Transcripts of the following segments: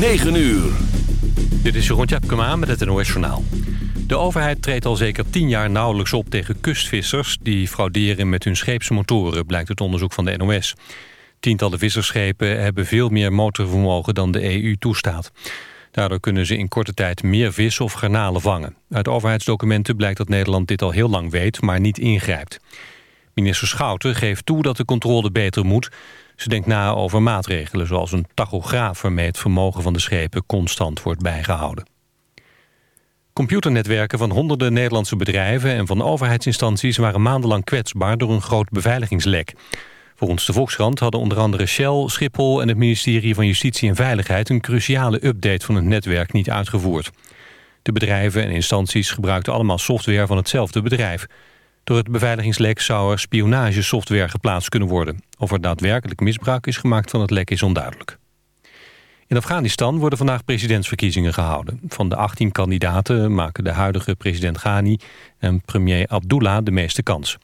9 uur. Dit is Jeroen Tjepkema met het NOS Journaal. De overheid treedt al zeker tien jaar nauwelijks op tegen kustvissers... die frauderen met hun scheepsmotoren, blijkt het onderzoek van de NOS. Tientallen vissersschepen hebben veel meer motorvermogen dan de EU toestaat. Daardoor kunnen ze in korte tijd meer vis of garnalen vangen. Uit overheidsdocumenten blijkt dat Nederland dit al heel lang weet, maar niet ingrijpt. Minister Schouten geeft toe dat de controle beter moet. Ze denkt na over maatregelen zoals een tachograaf... waarmee het vermogen van de schepen constant wordt bijgehouden. Computernetwerken van honderden Nederlandse bedrijven... en van overheidsinstanties waren maandenlang kwetsbaar... door een groot beveiligingslek. Volgens de Volkskrant hadden onder andere Shell, Schiphol... en het ministerie van Justitie en Veiligheid... een cruciale update van het netwerk niet uitgevoerd. De bedrijven en instanties gebruikten allemaal software van hetzelfde bedrijf... Door het beveiligingslek zou er spionagesoftware geplaatst kunnen worden. Of er daadwerkelijk misbruik is gemaakt van het lek is onduidelijk. In Afghanistan worden vandaag presidentsverkiezingen gehouden. Van de 18 kandidaten maken de huidige president Ghani en premier Abdullah de meeste kans.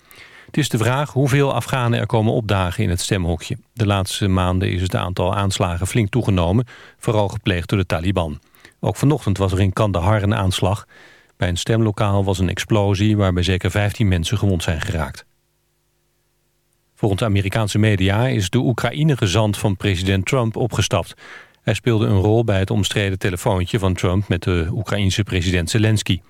Het is de vraag hoeveel Afghanen er komen opdagen in het stemhokje. De laatste maanden is het aantal aanslagen flink toegenomen, vooral gepleegd door de Taliban. Ook vanochtend was er in Kandahar een aanslag. Bij een stemlokaal was een explosie waarbij zeker 15 mensen gewond zijn geraakt. Volgens Amerikaanse media is de Oekraïne-gezant van president Trump opgestapt. Hij speelde een rol bij het omstreden telefoontje van Trump met de Oekraïense president Zelensky.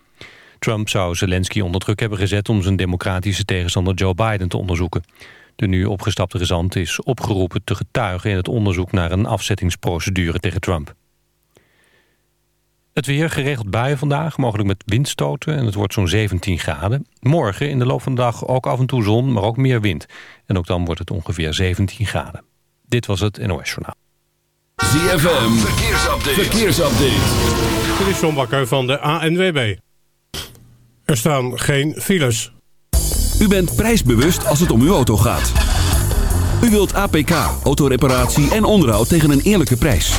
Trump zou Zelensky onder druk hebben gezet om zijn democratische tegenstander Joe Biden te onderzoeken. De nu opgestapte gezant is opgeroepen te getuigen in het onderzoek naar een afzettingsprocedure tegen Trump. Het weer geregeld buien vandaag, mogelijk met windstoten en het wordt zo'n 17 graden. Morgen in de loop van de dag ook af en toe zon, maar ook meer wind. En ook dan wordt het ongeveer 17 graden. Dit was het NOS Journaal. ZFM, verkeersupdate. verkeersupdate. Dit is John Bakker van de ANWB. Er staan geen files. U bent prijsbewust als het om uw auto gaat. U wilt APK, autoreparatie en onderhoud tegen een eerlijke prijs.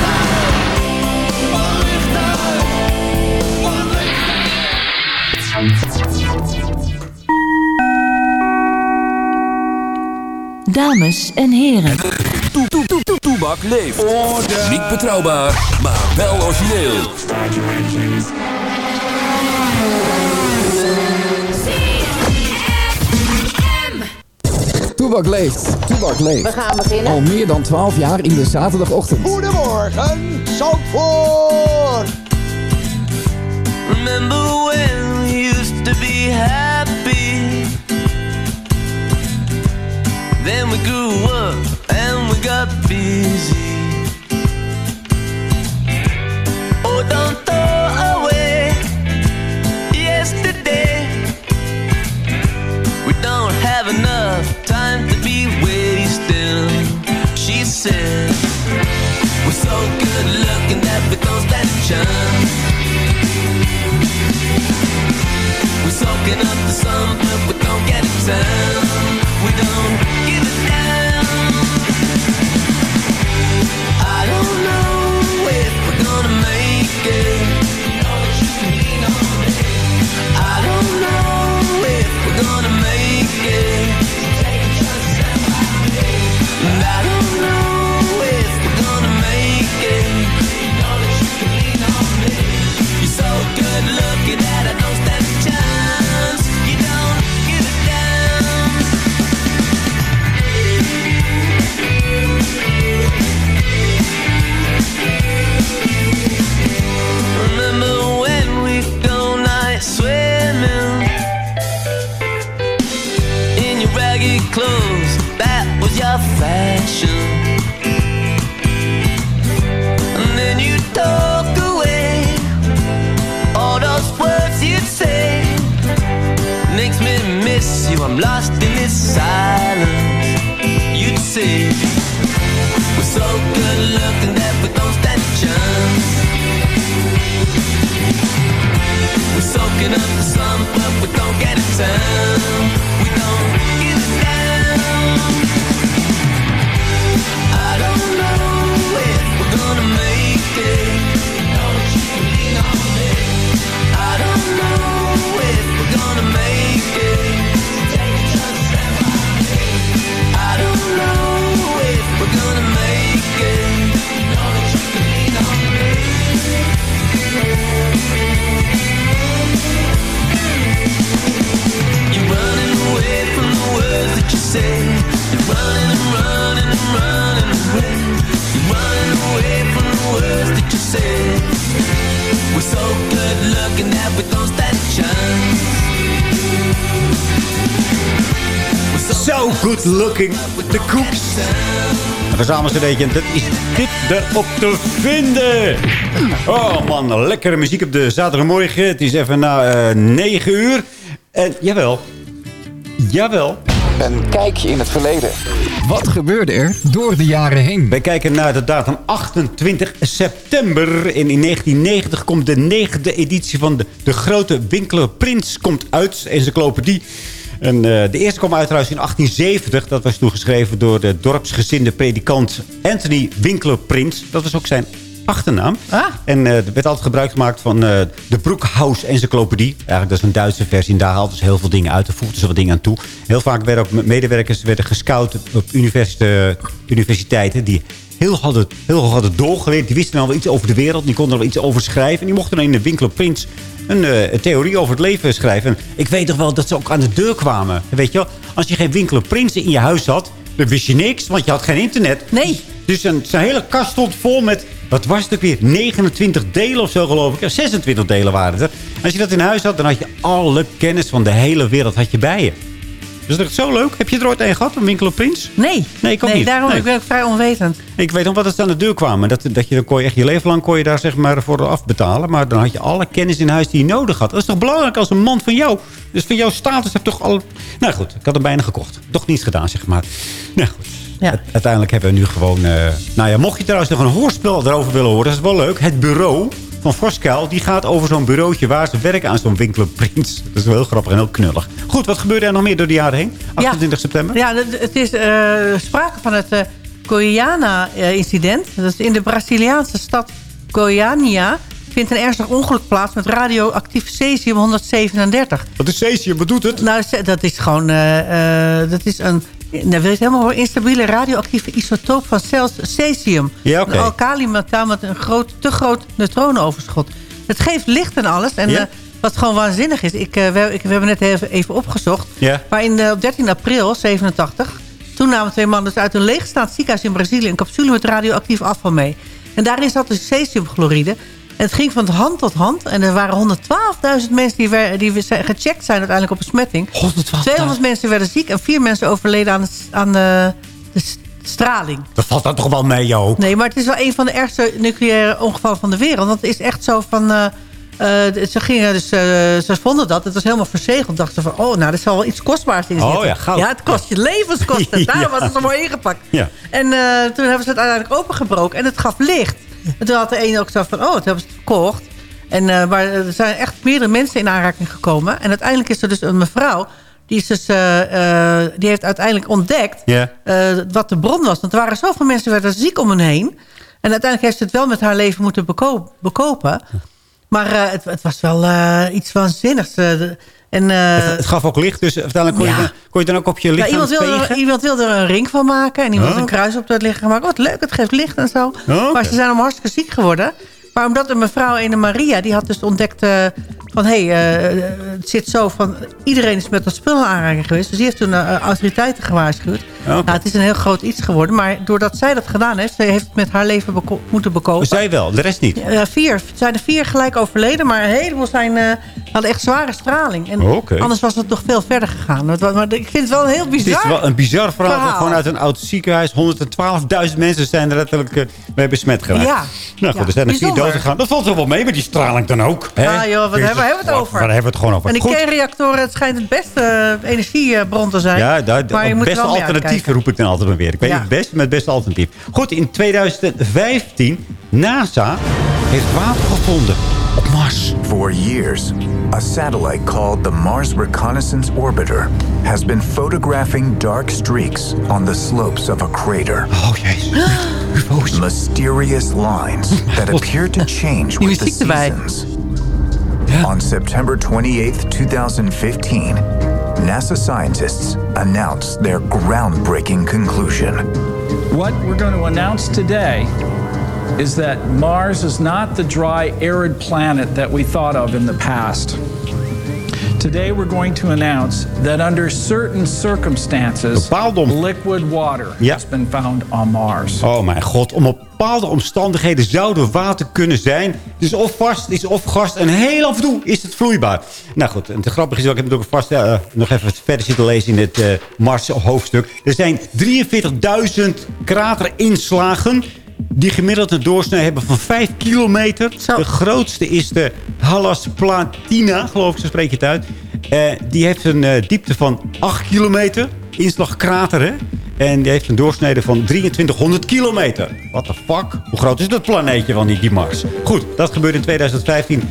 Dames en heren. Toe, toe, toe, toe, Toebak leeft. Niet betrouwbaar, maar wel origineel. Toebak leeft. Toebak leeft. We gaan beginnen. Al meer dan 12 jaar in de zaterdagochtend. Goedemorgen, Zandvoort! Remember when Then we grew up and we got busy. Oh, don't throw away yesterday. We don't have enough time to be wasting. She said, We're so good looking that we don't stand a chance. We're soaking up the sun, but we don't get a tan. satisfaction. And then you talk away all those words you say. Makes me miss you, I'm lost in this silence. You'd say, We're so good looking that we don't stand a chance. We're soaking up the sun, but we don't get a time. We don't. We're so good looking that we don't stand a chance. So good looking. De Cooks. Een verzamelcd'tje. Dat is dit erop te vinden. Oh man, lekkere muziek op de zaterdagmorgen. Het is even na eh 9 uur. En jawel. Jawel. Een kijkje in het verleden. Wat gebeurde er door de jaren heen? Wij kijken naar de datum 28 september. En in 1990 komt de negende editie van de, de grote Winkler Prins komt uit. Encyclopedie. En eh, de eerste kwam uit trouwens in 1870. Dat was toen geschreven door de dorpsgezinde predikant Anthony Winkler Prins. Dat was ook zijn achternaam. En eh, er werd altijd gebruik gemaakt van eh, de Broekhaus Encyclopedie. Eigenlijk dat is een Duitse versie. En daar haalden ze heel veel dingen uit. Daar voegden ze wat dingen aan toe. Heel vaak werden ook medewerkers werden gescout op universite- universiteiten... die heel, hadden, heel hadden doorgeleerd. Die wisten al wel iets over de wereld. Die konden er wel iets over schrijven. En die mochten dan in de Winkler Prins een, eh, een theorie over het leven schrijven. En ik weet toch wel dat ze ook aan de deur kwamen. Weet je wel? Als je geen Winkler Prins in je huis had... dan wist je niks, want je had geen internet. Nee. Dus een, zijn hele kast stond vol met... Wat was het ook weer? 29 delen of zo geloof ik. Ja, 26 delen waren het. Als je dat in huis had, dan had je alle kennis van de hele wereld had je bij je. Dus dat is zo leuk. Heb je er ooit een gehad, een winkel op Prins? Nee. Nee, ik ook nee, niet. daarom Nee. ik ben ik vrij onwetend. Ik weet nog wat het aan de deur kwamen. Dat, dat je, dan kon je echt je leven lang kon je daar zeg maar voor afbetalen. Maar dan had je alle kennis in huis die je nodig had. Dat is toch belangrijk als een man van jou. Dus van jouw status heb je toch al... Nou goed, ik had hem bijna gekocht. Toch niets gedaan, zeg maar. Nou goed. Ja. Uiteindelijk hebben we nu gewoon... eh, nou ja, mocht je trouwens nog een hoorspel erover willen horen... dat is wel leuk. Het bureau van Voskuil... die gaat over zo'n bureautje waar ze werken aan zo'n winkel Prins. Dat is wel heel grappig en heel knullig. Goed, wat gebeurde er nog meer door de jaren heen? 28 september? Ja, het- is eh, sprake van het eh Goiânia-incident. Dat is in de Braziliaanse stad Goiânia vindt een ernstig ongeluk plaats met radioactief cesium 137. Wat is cesium? Wat doet het? Nou, dat is gewoon... dat is een... Nou, wil je het helemaal horen? Instabiele radioactieve isotoop van cels cesium. Ja. Een alkali-metaal met een groot, te groot neutronenoverschot. Het geeft licht en alles. En Ja? eh, wat gewoon waanzinnig is... Ik, eh, we, ik, we hebben net even, even opgezocht. Ja. Maar in, eh, op 13 april 87... toen namen twee mannen dus uit een leegstaand ziekenhuis in Brazilië... een capsule met radioactief afval mee. En daarin zat dus cesiumchloride... Het ging van hand tot hand. En er waren 112.000 mensen die, gecheckt zijn uiteindelijk op besmetting. 200 mensen werden ziek en vier mensen overleden aan aan de, de straling. Dat valt dan toch wel mee, joh. Nee, maar het is wel een van de ergste nucleaire ongevallen van de wereld. Want het is echt zo van... eh, eh, ze gingen dus, eh, ze vonden dat. Het was helemaal verzegeld. Dachten van, oh, nou, er zal wel iets kostbaars in Oh, zitten. ja, goud. Ja, het kost je levenskosten. Daarom Ja. was het zo mooi ingepakt. Ja. En toen hebben ze het uiteindelijk opengebroken. En het gaf licht. En toen had de ene ook zo van, oh, het hebben ze verkocht. En, eh, maar er zijn echt meerdere mensen in aanraking gekomen. En uiteindelijk is er dus een mevrouw... Die, is dus, eh, eh, die heeft uiteindelijk ontdekt wat de bron was. Want er waren zoveel mensen werden ziek om hen heen. En uiteindelijk heeft ze het wel met haar leven moeten beko- bekopen. Maar het, het was wel iets waanzinnigs. de- en, eh, Het, het gaf ook licht, dus uiteindelijk kon, je, Ja. kon je dan ook op je ja, lichaam iemand, wilde er, vegen? iemand wilde er een ring van maken. En iemand Oh. had een kruis op het lichaam gemaakt. Wat leuk, het geeft licht en zo. Oh. Maar ze zijn allemaal hartstikke ziek geworden. Maar omdat een mevrouw, een Maria, die had dus ontdekt eh, van... hé, hey, eh, het zit zo van... iedereen is met dat spul in aanraking geweest. Dus die heeft toen eh, autoriteiten gewaarschuwd. Nou, het is een heel groot iets geworden. Maar doordat zij dat gedaan heeft... ze heeft het met haar leven beko- moeten bekopen. Zij wel, de rest niet. Ja, vier. Er zijn er vier gelijk overleden. Maar een heleboel zijn, eh, hadden echt zware straling. En anders was het nog veel verder gegaan. Maar, het- maar ik vind het wel een heel Het bizar is wel een bizar verhaal. verhaal. Gewoon uit een oud ziekenhuis. 112.000 mensen zijn er letterlijk mee besmet geraakt. Ja. Nou goed, Ja, er zijn er vier dood gegaan. Dat valt er wel mee met die straling dan ook. Hè? Ah, joh, wat Jezus, hebben we het over? Waar hebben we het gewoon over? En die Goed. kernreactoren, het schijnt het beste eh, energiebron te zijn. Ja, daar, maar je het moet beste alternatief roep ik dan altijd maar weer. Ik weet Ja. het beste, maar het beste alternatief. Goed, in 2015, NASA heeft water gevonden op Mars. For years, a satellite called the Mars Reconnaissance Orbiter has been photographing dark streaks on the slopes of a crater. Oh, jezus. Mysterious lines that appear to change with the muziek seasons. On September 28, 2015, NASA scientists announced their groundbreaking conclusion. What we're going to announce today is that Mars is not the dry, arid planet that we thought of in the past. Today, we're going to announce that under certain circumstances, liquid water Ja. has been found on Mars. Oh mijn god, om op bepaalde omstandigheden zou er water kunnen zijn. Het is of vast, het is of gas en heel af en toe is het vloeibaar. Nou goed, en te grappig is ook, ik heb het ook vast eh, nog even verder zitten lezen in het eh Mars hoofdstuk. Er zijn 43.000 kraterinslagen die gemiddeld een doorsnee hebben van 5 kilometer. De grootste is de Hallas Platina, geloof ik, zo spreek je het uit. Eh, die heeft een eh, diepte van 8 kilometer. Inslagkrater, hè? En die heeft een doorsnede van 2300 kilometer. What the fuck? Hoe groot is dat planeetje van die, die Mars? Goed, dat gebeurde in 2015.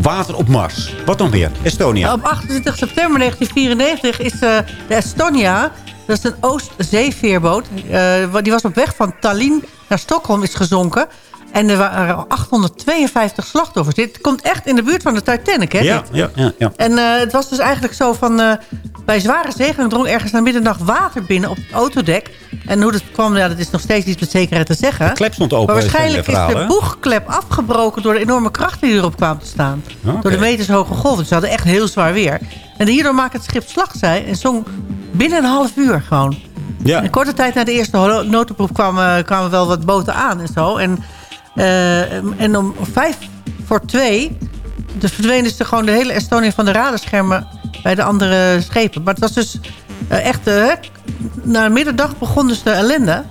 Water op Mars. Wat nog meer? Estonia. Op 28 september 1994 is eh, de Estonia... dat is een Oostzeeveerboot... eh, die was op weg van Tallinn naar Stockholm is gezonken... En er waren 852 slachtoffers. Dit komt echt in de buurt van de Titanic, hè? ja, ja, ja, ja. En eh, het was dus eigenlijk zo van... eh, bij zware zeegang drong ergens na middernacht water binnen op het autodek. En hoe dat kwam, ja, dat is nog steeds niet met zekerheid te zeggen. De klep stond open, Maar waarschijnlijk is de boegklep afgebroken... door de enorme krachten die erop kwamen te staan. Door de metershoge golven. Dus ze hadden echt heel zwaar weer. En hierdoor maakte het schip slagzij en zong binnen een half uur gewoon. Ja. In korte tijd na de eerste noodproef kwamen, kwamen wel wat boten aan en zo. En, en om vijf voor twee... De verdwenen dus de, gewoon de hele Estonia van de radarschermen... bij de andere schepen. Maar het was dus eh, echt... eh, na midderdag begon dus de ellende.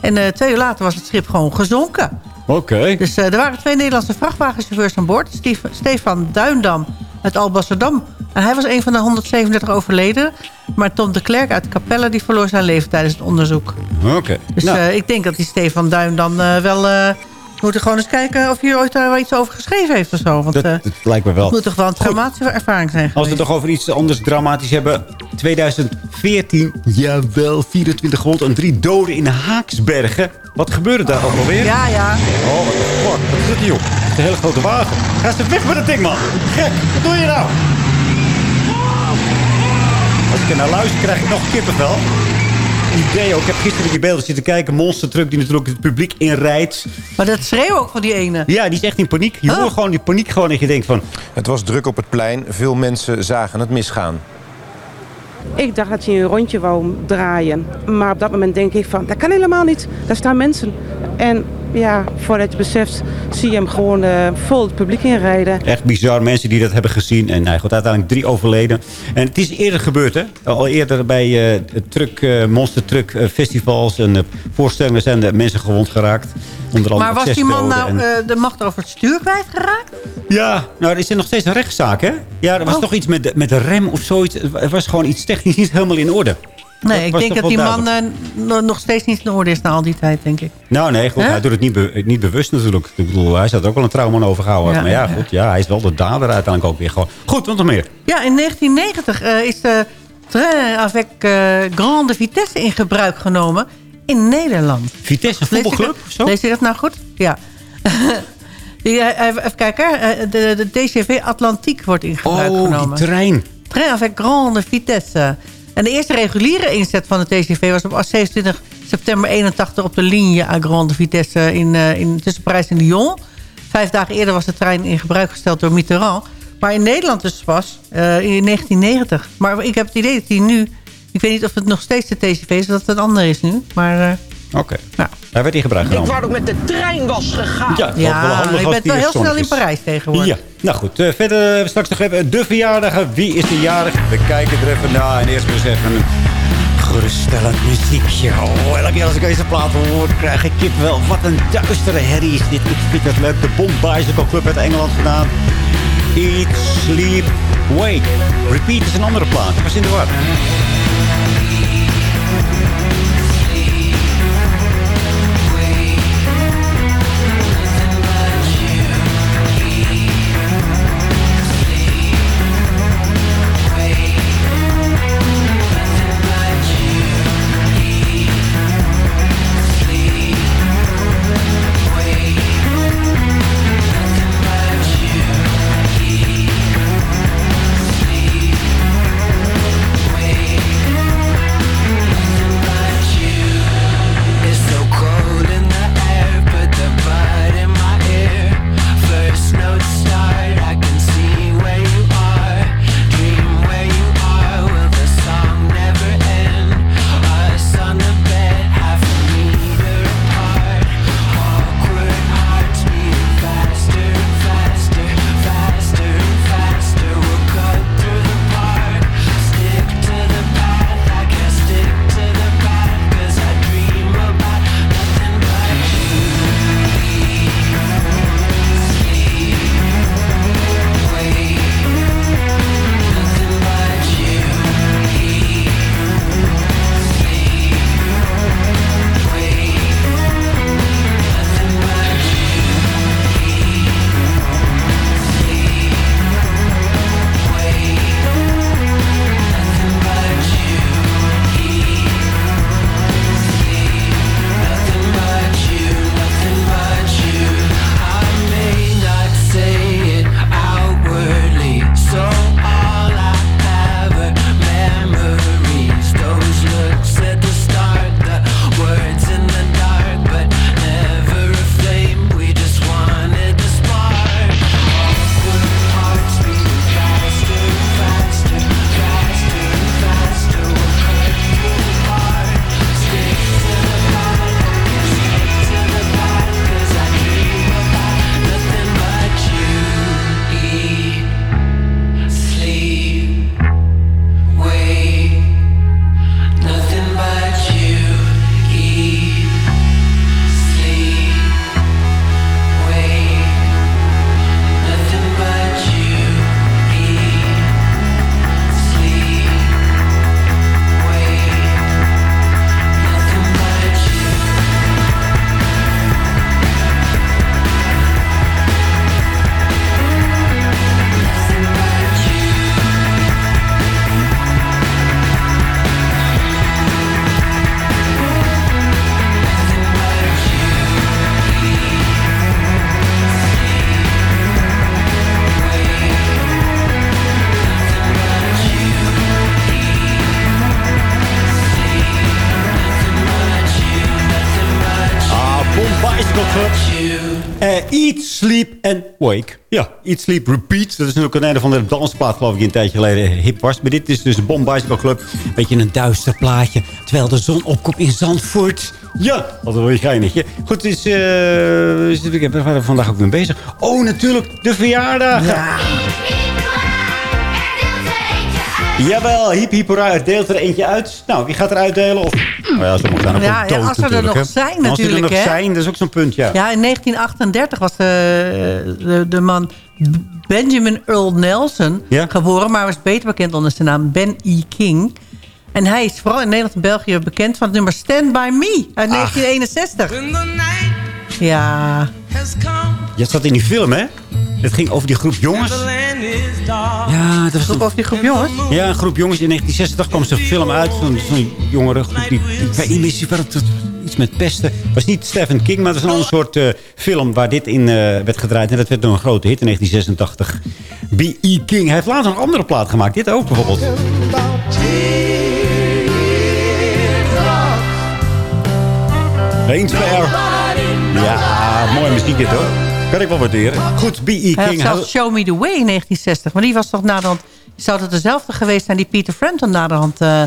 En eh, twee uur later was het schip gewoon gezonken. Oké. Dus eh, er waren twee Nederlandse vrachtwagenchauffeurs aan boord. Stief- Stefan Duindam uit Alblasserdam. En hij was een van de 137 overleden. Maar Tom de Klerk uit Capelle die verloor zijn leven tijdens het onderzoek. Oké. Dus Nou, eh, ik denk dat die Stefan Duindam eh, wel... eh we moeten gewoon eens kijken of hij ooit daar wel iets over geschreven heeft of zo. Want dat, eh, dat lijkt me wel. het moet toch wel een traumatische ervaring zijn Als we het toch over iets anders dramatisch hebben. 2014, jawel, 24 gewond en drie doden in Haaksbergen. Wat gebeurde daar ook alweer? Ja, ja. Oh, wat fuck. Wat is dit, joh? Het is een hele grote wagen. Ga ze weg met dat ding, man. Gek, wat doe je nou? Als ik er naar luister, krijg ik nog kippenvel. Idee ook. Ik heb gisteren die beelden zitten kijken. Monster truck die natuurlijk het publiek inrijdt. Maar dat schreeuwen ook van die ene. Ja, die is echt in paniek. Je hoort gewoon die paniek gewoon dat je denkt van... Het was druk op het plein. Veel mensen zagen het misgaan. Ik dacht dat hij een rondje wou draaien. Maar op dat moment denk ik van, dat kan helemaal niet. Daar staan mensen. En ja, voordat je beseft, zie je hem gewoon eh, vol het publiek inrijden. Echt bizar, mensen die dat hebben gezien. En hij gaat uiteindelijk drie overleden. En het is eerder gebeurd, hè? Al eerder bij eh, truck, eh, monster truck festivals en eh, voorstellingen zijn de mensen gewond geraakt. Onder andere Maar was die man nou en- eh, de macht over het stuur kwijtgeraakt? Ja, nou, er is er nog steeds een rechtszaak, hè? Ja, er was Oh. toch iets met de, met de rem of zoiets. Het was gewoon iets technisch niet helemaal in orde. Nee, ik denk dat die man eh, no- nog steeds niet in orde is na al die tijd, denk ik. Nou, nee, goed. Hij doet het niet, be- niet bewust natuurlijk. Ik bedoel, hij zou er ook wel een trauma aan overgehouden. Ja, maar ja, goed. Ja, hij is wel de dader uiteindelijk ook weer gewoon. Goed, wat nog meer? Ja, in 1990 eh, is de train avec eh, grande vitesse in gebruik genomen in Nederland. Vitesse, voetbalclub of zo? Lees je dat nou goed? Ja. Even kijken, de, de DCV Atlantiek wordt in gebruik Oh, genomen. die trein. Train avec grande vitesse. En de eerste reguliere inzet van de TCV was op 27 september 81 op de linie à grande vitesse in, eh, in, tussen Parijs en Lyon. Vijf dagen eerder was de trein in gebruik gesteld door Mitterrand. Maar in Nederland dus pas eh, in 1990. Maar ik heb het idee dat hij nu... Ik weet niet of het nog steeds de TCV is, of dat het een ander is nu. Maar eh, Oké. Hij werd in gebruik Ik wou ook met de trein was gegaan. Ja, ja, wel handig je als bent die wel heel snel in. Parijs tegenwoordig. Ja, nou goed. eh, verder we straks nog even de verjaardagen. Wie is de jarig? We kijken er even naar. En eerst maar eens even een geruststellend muziekje. Oh, elke keer als ik deze plaat hoor, krijg ik kip wel. Wat een duistere herrie is dit. Ik vind het leuk. De Bond Bicycle Club uit Engeland gedaan. Eat, Sleep, Wake. Repeat is een andere plaat. Ik was in de war. Eh, eat, Sleep and Wake. Ja, Eat, Sleep, Repeat. Dat is natuurlijk een einde van de dansplaat, geloof ik, een tijdje geleden hip was. Maar dit is dus een Bomb Bicycle Club. Beetje een duister plaatje. Terwijl de zon opkomt in Zandvoort. Ja, wel een geinetje. Goed, is, eh, ik ben er vandaag ook mee bezig. Oh, natuurlijk, de verjaardag. Ja. Jawel, hiep hiep hoera, er deelt er eentje uit. Nou, wie gaat er uitdelen? Of, nou ja, sommigen zijn ook Ja, wel ja, dood als ze er natuurlijk, nog hè. zijn Als die er natuurlijk, nog hè. zijn, dat is ook zo'n punt, ja. Ja, in 1938 was de, de, de man Benjamin Earl Nelson Ja? geboren... maar was beter bekend onder zijn naam Ben E. King. En hij is vooral in Nederland en België bekend van het nummer Stand By Me uit 1961. Ja, Je zat in die film, hè? Het ging over die groep jongens. Ja, dat was Groep over die groep jongens? Ja, een groep jongens. In 1960 kwam zo'n film uit. Zo'n jongere groep. Die, ik weet niet meer wat het iets met pesten. Het was niet Stephen King, maar het was een ander soort eh, film waar dit in eh, werd gedraaid. En dat werd door een grote hit in 1986. B.E. King. Hij heeft later een andere plaat gemaakt. Dit ook bijvoorbeeld. Per. Ja, mooie muziek dit hoor. Kan ik wel waarderen. Goed, B.E. hij had King. zelfs Show Me The Way in 1960. Maar die was toch naderhand... Zou het dezelfde geweest zijn die Peter Frampton naderhand eh,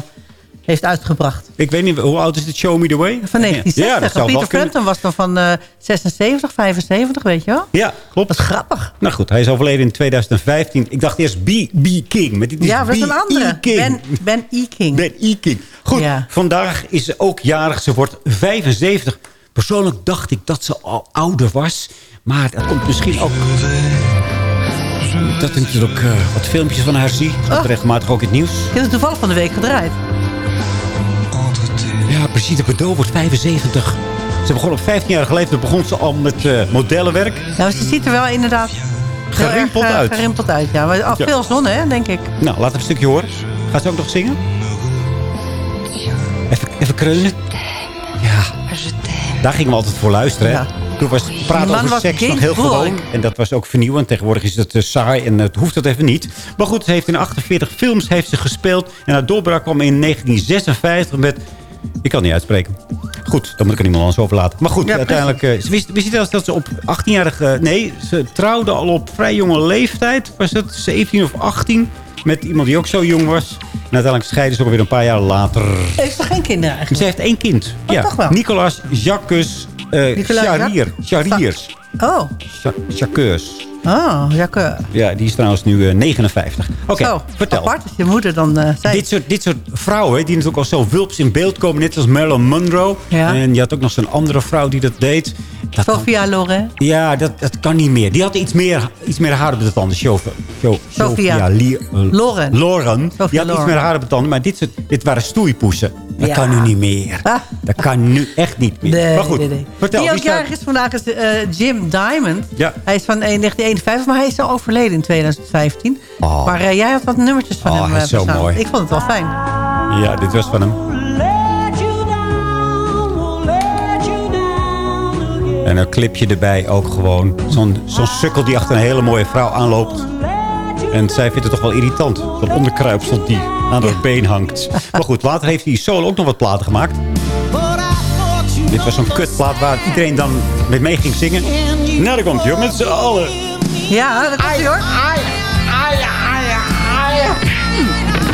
heeft uitgebracht? Ik weet niet, hoe oud is het Show Me The Way? Van 1960. Ja, dat Peter. Frampton was dan van eh 76, 75, weet je wel? Ja, klopt. Dat is grappig. Nou goed, hij is overleden in 2015. Ik dacht eerst B.B. King. Maar dit is Ja, dat is een B.E. andere. King. Ben, ben E. King. Ben E. King. Goed, Ja. vandaag is ze ook jarig. Ze wordt 75. Persoonlijk dacht ik dat ze al ouder was. Maar dat komt misschien ook... Dat ik natuurlijk eh, wat filmpjes van haar zie. Dat Oh. regelmatig ook in het nieuws. Ik heb het toevallig van de week gedraaid. Ja, Brigitte Bardot wordt 75. Ze begon op 15-jarige leeftijd begon ze al met eh, modellenwerk. Nou, ze ziet er wel inderdaad... Gerimpeld erg, eh, uit. Gerimpeld uit, ja. Maar al Ja. veel zon, hè, denk ik. Nou, laten we een stukje horen. Gaat ze ook nog zingen? Even, even kreunen. Ja. Daar gingen we altijd voor luisteren. Hè? Ja. Toen was Die praten over was seks nog heel gewoon. En dat was ook vernieuwend. Tegenwoordig is het eh, saai en het hoeft dat even niet. Maar goed, ze heeft in 48 films heeft ze gespeeld. En haar doorbraak kwam in 1956 met... Ik kan het niet uitspreken. Goed, dan moet ik er niemand anders over laten. Maar goed, Ja, uiteindelijk... eh, ze wist, wist je dat, dat ze op 18-jarige... nee, ze trouwde al op vrij jonge leeftijd. Was het 17 of 18? Met iemand die ook zo jong was. En uiteindelijk scheiden ze alweer een paar jaar later. Heeft ze geen kinderen eigenlijk? Ze heeft één kind. Oh, ja. toch wel? Nicolas Jacques uh, Nicolas Charier. Jacques- Chariers. Oh, Cha- Jacques. Oh, Jacques. Ja, die is trouwens nu eh, 59. Oké, Zo, vertel. apart je moeder dan eh, zei. Dit soort, dit soort vrouwen, die natuurlijk al zo wulps in beeld komen. Net als Marilyn Monroe. Ja. En je had ook nog zo'n andere vrouw die dat deed. Dat kan- Sophia Loren. ja, dat, dat kan niet meer. Die had iets meer, iets meer haar op de tanden. Sophia. Li- eh, Loren. Lauren. Sophia Die had iets Loren. meer haar op de tanden. Maar dit, soort, dit waren stoeipoesen. Dat Ja. kan nu niet meer. Ah. Dat kan nu echt niet meer. Nee, maar goed, nee, nee. vertel. Die ook jarig is vandaag is eh, Jim Diamond. Ja. Hij is van 1951, maar hij is al overleden in 2015. Oh. Maar eh, jij had wat nummertjes van Oh, hem hij eh, is zo mooi. Ik vond het wel fijn. Ja, dit was van hem. En een clipje erbij ook gewoon. Zo'n zo'n sukkel die achter een hele mooie vrouw aanloopt. En zij vindt het toch wel irritant. Zo'n onderkruipsel die aan haar been hangt. Maar goed, later heeft hij solo ook nog wat platen gemaakt. Dit was zo'n kutplaat waar iedereen dan met mee ging zingen. Nou, daar komt hij hoor, met z'n allen. Ja, dat is hij hoor.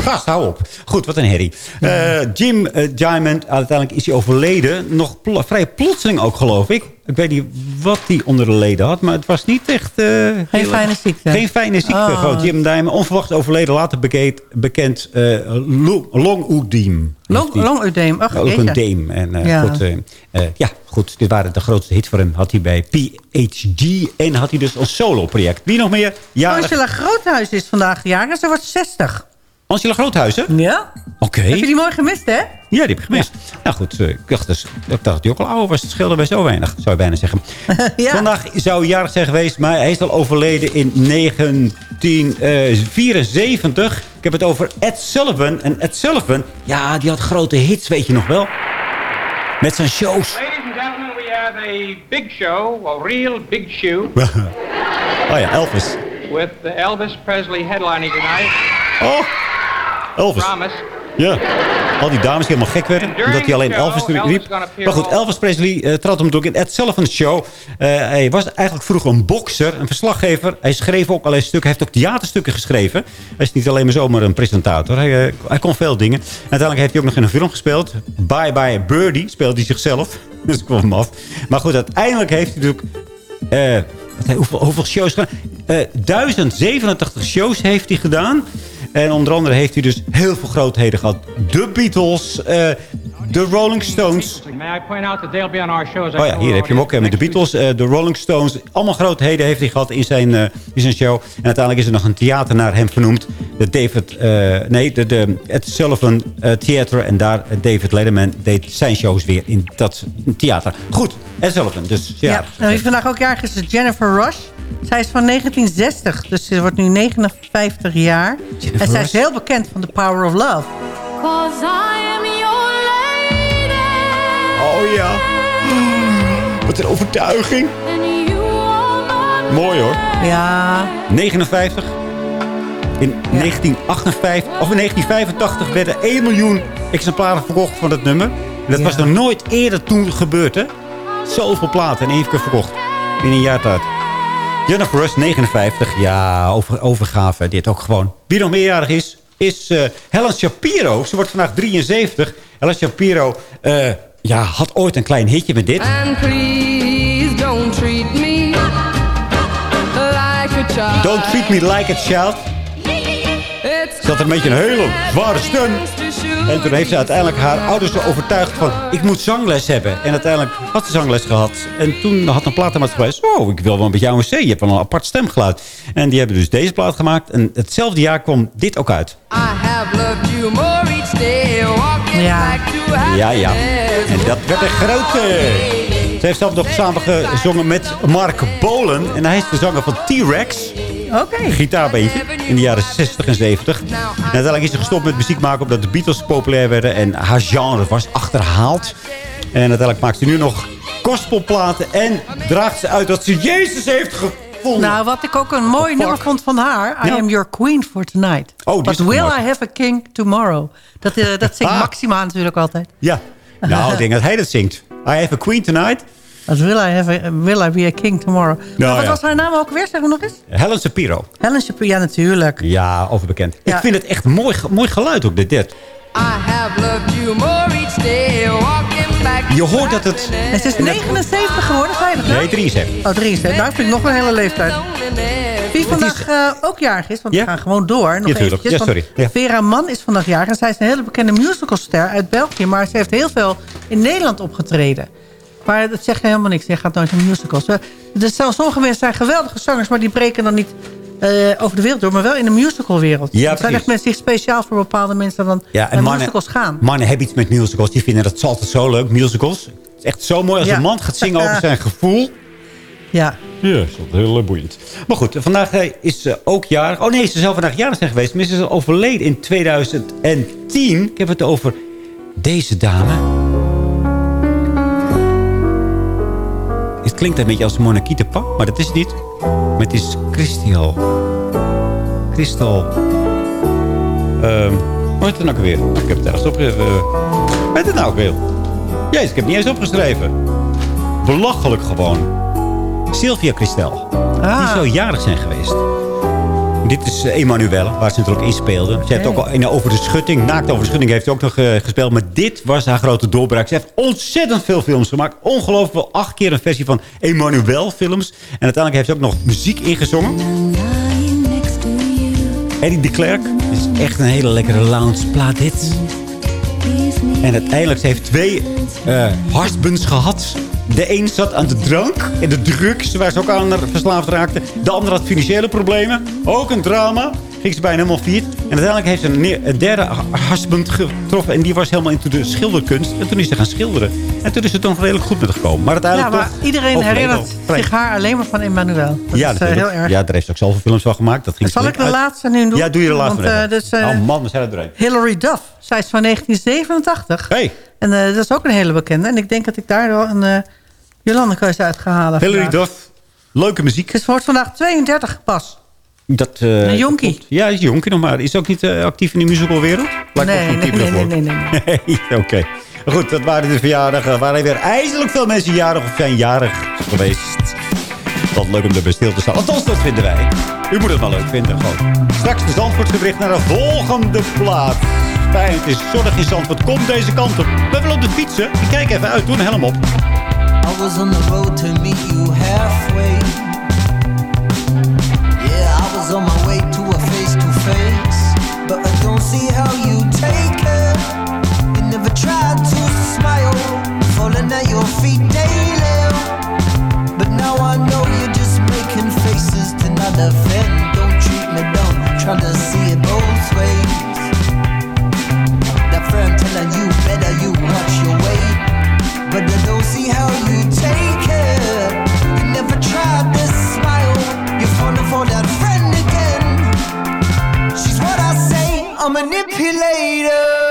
Gast, hou op. Goed, wat een herrie. Eh, Jim eh, Diamond, uiteindelijk is hij overleden. Nog pl- vrij plotseling ook, geloof ik. Ik weet niet wat hij onder de leden had, maar het was niet echt... eh, heel- fijne ziekte. Geen fijne ziekte. Oh. Gewoon Jim Diamond, onverwacht overleden. Later bekend, bekend eh, lo- long oedeem. Long, long Udeem. Ach, Ook jeetje. een deem. En, Ja. goed, ja, goed. Dit waren de grootste hits voor hem. Had hij bij PhD. En had hij dus een solo-project. Wie nog meer? Ja, Angela Groothuis is vandaag jarig en ze wordt 60. Angela Groothuizen? Ja. Oké. Heb je die mooi gemist, hè? Ja, die heb ik gemist. Nou goed, eh, ik dacht, dus, ik dacht dat hij ook al ouder was. Het scheelde bij zo weinig, zou je bijna zeggen. ja. Vandaag zou hij jarig zijn geweest, maar hij is al overleden in 1974. Ik heb het over Ed Sullivan. En Ed Sullivan, ja, die had grote hits, weet je nog wel. Met zijn shows. Ladies and gentlemen, we have a big show, a real big show, oh ja, Elvis. with Elvis Presley headlining tonight. Oh, Elvis. Ja. Al die dames die helemaal gek werden. Omdat hij alleen Elvis riep. Maar goed, Elvis Presley uh, trad hem natuurlijk in Ed Sullivan Show. Uh, hij was eigenlijk vroeger een bokser, een verslaggever. Hij schreef ook allerlei stukken. Hij heeft ook theaterstukken geschreven. Hij is niet alleen maar zomaar een presentator. Hij, uh, hij kon veel dingen. En uiteindelijk heeft hij ook nog in een film gespeeld. Bye Bye Birdie speelde hij zichzelf. dus ik kwam hem af. Maar goed, uiteindelijk heeft hij natuurlijk... hoeveel, hoeveel shows gedaan? 1087 shows heeft hij gedaan. En onder andere heeft hij dus heel veel grootheden gehad. De Beatles, uh, de Rolling Stones. Oh ja, hier heb je hem ook met de Beatles, uh, de Rolling Stones. Allemaal grootheden heeft hij gehad in zijn, uh, in zijn show. En uiteindelijk is er nog een theater naar hem vernoemd. De David, nee, de, de Ed Sullivan Theater. En daar David Letterman deed zijn shows weer in dat theater. Goed, Ed Sullivan. Dus, ja. ja nou, vandaag ook jarig is, Jennifer Rush. Zij is van 1960, dus ze wordt nu 59 jaar. Jennifer en zij is heel bekend van The Power of Love. Oh ja. Wat een overtuiging. Mooi hoor. Ja. 59. In ja. 1958, of in 1985 werden 1 miljoen exemplaren verkocht van het nummer. En dat ja. was nog nooit eerder toen gebeurd, hè? Zoveel platen in één keer verkocht. In een jaar tijd. Jennifer Rush, 59. Ja, over, overgave. Dit ook gewoon. Wie nog meerjarig is, is uh, Helen Shapiro. Ze wordt vandaag 73. Helen Shapiro uh, ja, had ooit een klein hitje met dit. And please don't treat me like a child. Don't treat me like a child. Ze had een beetje een hele zware stem. En toen heeft ze uiteindelijk haar ouders overtuigd van... ik moet zangles hebben. En uiteindelijk had ze zangles gehad. En toen had een platenmaatschappij... oh, ik wil wel met jou een C. Je hebt wel een apart stemgeluid. En die hebben dus deze plaat gemaakt. En hetzelfde jaar kwam dit ook uit. Ja. Ja, ja. En dat werd een grote... Ze heeft zelf nog samen gezongen met Mark Bolen. En hij is de zanger van T-Rex. Okay. Gitaarbeentje in de jaren 60 en 70. En uiteindelijk is ze gestopt met muziek maken... omdat de Beatles populair werden. En haar genre was achterhaald. En uiteindelijk maakt ze nu nog gospelplaten. En draagt ze uit dat ze Jezus heeft gevonden. Nou, wat ik ook een mooi nummer vond van haar... I am your queen for tonight. Oh, But will I have a king tomorrow? Dat, uh, dat zingt ah. Maxima natuurlijk altijd. Ja. Nou, ik denk dat hij dat zingt. I have a queen tonight... As will I, have a, will I be a king tomorrow. Nou, wat ja. was haar naam ook weer? Zeg nog eens. Helen Shapiro. Helen Shapiro, ja natuurlijk. Ja, overbekend. Ja. Ik vind het echt mooi, mooi geluid ook, dit. dit. Je hoort dat het... Het is 79 geworden, zei je Nee, 73. Oh, 73. Nou, vind ik nog een hele leeftijd. Wie vandaag uh, ook jarig is, want ja? we gaan gewoon door. Nog ja, eventjes, ja, sorry. Ja. Vera Mann is vandaag jarig. En zij is een hele bekende musicalster uit België. Maar ze heeft heel veel in Nederland opgetreden. Maar dat zegt helemaal niks. Je gaat nooit in musicals. Dus sommige mensen zijn geweldige zangers, maar die breken dan niet uh, over de wereld door. Maar wel in de musicalwereld. Ja, er zijn echt mensen die speciaal voor bepaalde mensen dan ja, en naar musicals gaan. Mannen hebben iets met musicals. Die vinden dat altijd zo leuk, musicals. Het is echt zo mooi als Ja. een man gaat zingen over zijn gevoel. Ja. Ja, dat is altijd heel eh, boeiend. Maar goed, vandaag eh, is ze ook jarig. Oh nee, ze zou vandaag jarig zijn geweest. Maar ze is overleden in 2010. Ik heb het over deze dame. Het klinkt een beetje als Monarchie Pak, maar dat is het niet. Maar het is Christial. Christel. Ehm hoe heet het nou ook weer? Ik heb het ergens opgeschreven. Hoe heet het nou ook weer? Jezus, ik heb het niet eens opgeschreven. Belachelijk gewoon. Sylvia Christel. Die zou jarig zijn geweest. Dit is Emanuelle, waar ze natuurlijk in speelde. Ze heeft ook al in Over de Schutting, Naakt Over de Schutting heeft ze ook nog uh, gespeeld. Maar dit was haar grote doorbraak. Ze heeft ontzettend veel films gemaakt. Ongelooflijk wel acht keer een versie van Emanuelle films. En uiteindelijk heeft ze ook nog muziek ingezongen. Eddie de Klerk. Dit is echt een hele lekkere loungeplaat dit. En uiteindelijk, ze heeft twee uh, husbands gehad. De een zat aan de drank en de drugs, waar ze ook aan verslaafd raakte. De ander had financiële problemen. Ook een drama. Ging ze bijna helemaal viert. En uiteindelijk heeft ze een, derde husband getroffen. En die was helemaal into de schilderkunst. En toen is ze gaan schilderen. En toen is het toch redelijk goed met gekomen. Maar Ja, uiteindelijk maar toch iedereen herinnert zich haar alleen maar van Emmanuel. Dat ja, is eh, heel erg. Ja, daar heeft ook zoveel films van gemaakt. Dat ging Zal ik de uit. laatste nu doen? Ja, doe je de laatste Want, even. dus, eh, oh man, we zijn er doorheen. Hilary Duff. Zij is van 1987. Hey. En dat is ook een hele bekende. En ik denk dat ik daar wel een uh, Jolande-keus uit ga halen. Hilary. Duff. Leuke muziek. Ze wordt vandaag 32 pas. Dat, eh, Een jonkie. Ja, is jonkie nog maar. Is ook niet eh, actief in de musicalwereld? Lijkt Nee, nee, nee, nee, nee, nee, Nee, oké. Goed, dat waren de verjaardagen. Er waren weer ijzerlijk veel mensen jarig of zijn jarig geweest. Wat leuk om erbij stil te staan. Althans, dat vinden wij. U moet het wel leuk vinden, gewoon. Straks de Zandvoortse bericht naar de volgende plaat. Fijn, het is zonnig in Zandvoort. Kom deze kant op. We willen op de fietsen. Ik kijk even uit. Doe een helm op. I was on the road to meet you halfway. Yeah, I was on my way to a face to face. But I don't see how you take it. You never tried to smile, falling at your feet daily. But now I know you're just making faces to not offend. Don't treat me dumb, trying to see it both ways. That friend telling you better you watch your weight. But I don't see how you Manipulator.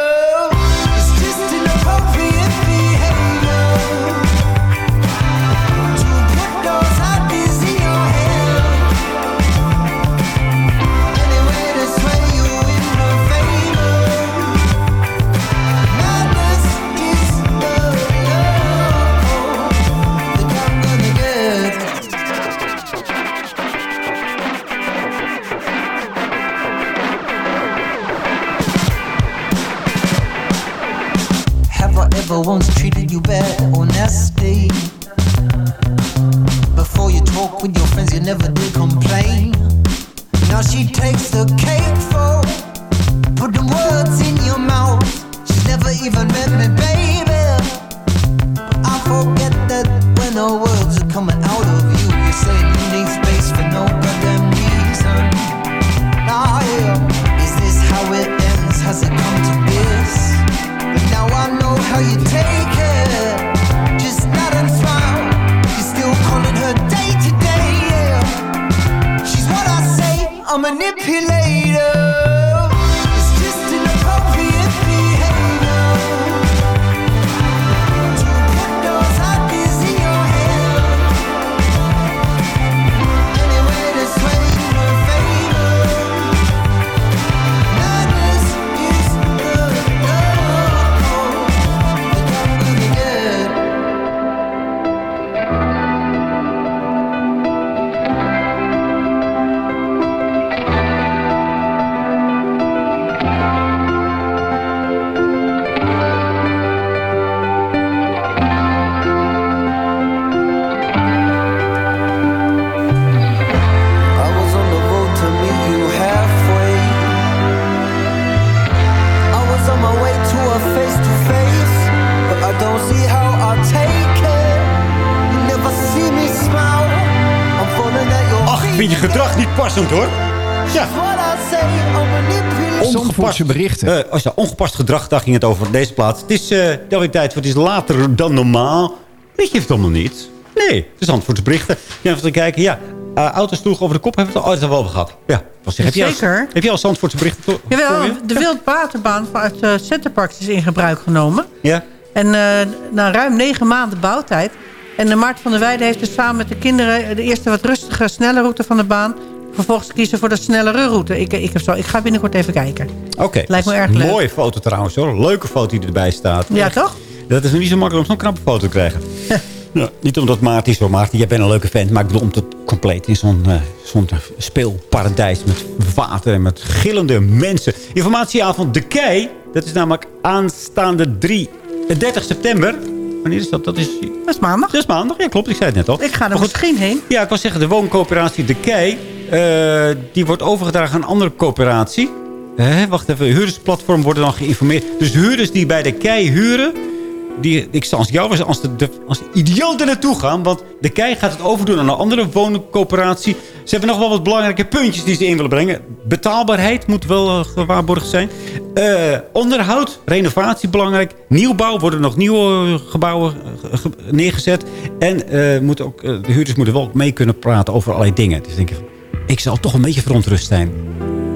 Have I ever once treated you bad hoor. Ja. Ongepast berichten. als je ongepast gedrag, daar ging het over deze plaats. Het is uh, tijd voor het is later dan normaal. Weet je het allemaal niet? Nee, het is Zandvoortse berichten. Je even te kijken, ja. uh, auto's sloegen over de kop hebben we het al ooit wel over gehad. Ja, was heb je al- Zeker. heb je al Zandvoortse berichten? Jawel, de wildwaterbaan vanuit uh, Centerparks is in gebruik genomen. Ja. En uh, na ruim negen maanden bouwtijd. En de Maart van der Weijden heeft dus samen met de kinderen... de eerste wat rustige, snelle route van de baan... vervolgens kiezen voor de snellere route. Ik, ik, heb zo, ik ga binnenkort even kijken. Oké. Lijkt me erg leuk. Mooie foto trouwens hoor. Leuke foto die erbij staat. Ja, Echt. toch? Dat is niet zo makkelijk om zo'n knappe foto te krijgen. Ja, niet omdat Maarten is hoor, Maarten. Jij bent een leuke vent. Maar ik bedoel om het compleet in zo'n eh, zo'n speelparadijs met water en met gillende mensen. Informatieavond De Kei. Dat is namelijk aanstaande 3, eh, 30 september. Wanneer is dat? Dat is, dat is maandag. Dat is maandag, ja klopt. Ik zei het net al. Ik ga er goed, misschien heen. Ja, ik wil zeggen, de wooncoöperatie De Kei... eh, die wordt overgedragen aan een andere coöperatie. Wacht even, huurdersplatform worden dan geïnformeerd. Dus huurders die bij De Kei huren... Die, ik zal als jou als de, als idioot er naartoe gaan. Want De Kei gaat het overdoen aan een andere wooncoöperatie. Ze hebben nog wel wat belangrijke puntjes die ze in willen brengen. Betaalbaarheid moet wel eh, gewaarborgd zijn. Eh, onderhoud, renovatie belangrijk. Nieuwbouw, worden nog nieuwe gebouwen ge- neergezet. En moet ook, de huurders moeten wel mee kunnen praten over allerlei dingen. Dus denk ik, ik zal toch een beetje verontrust zijn.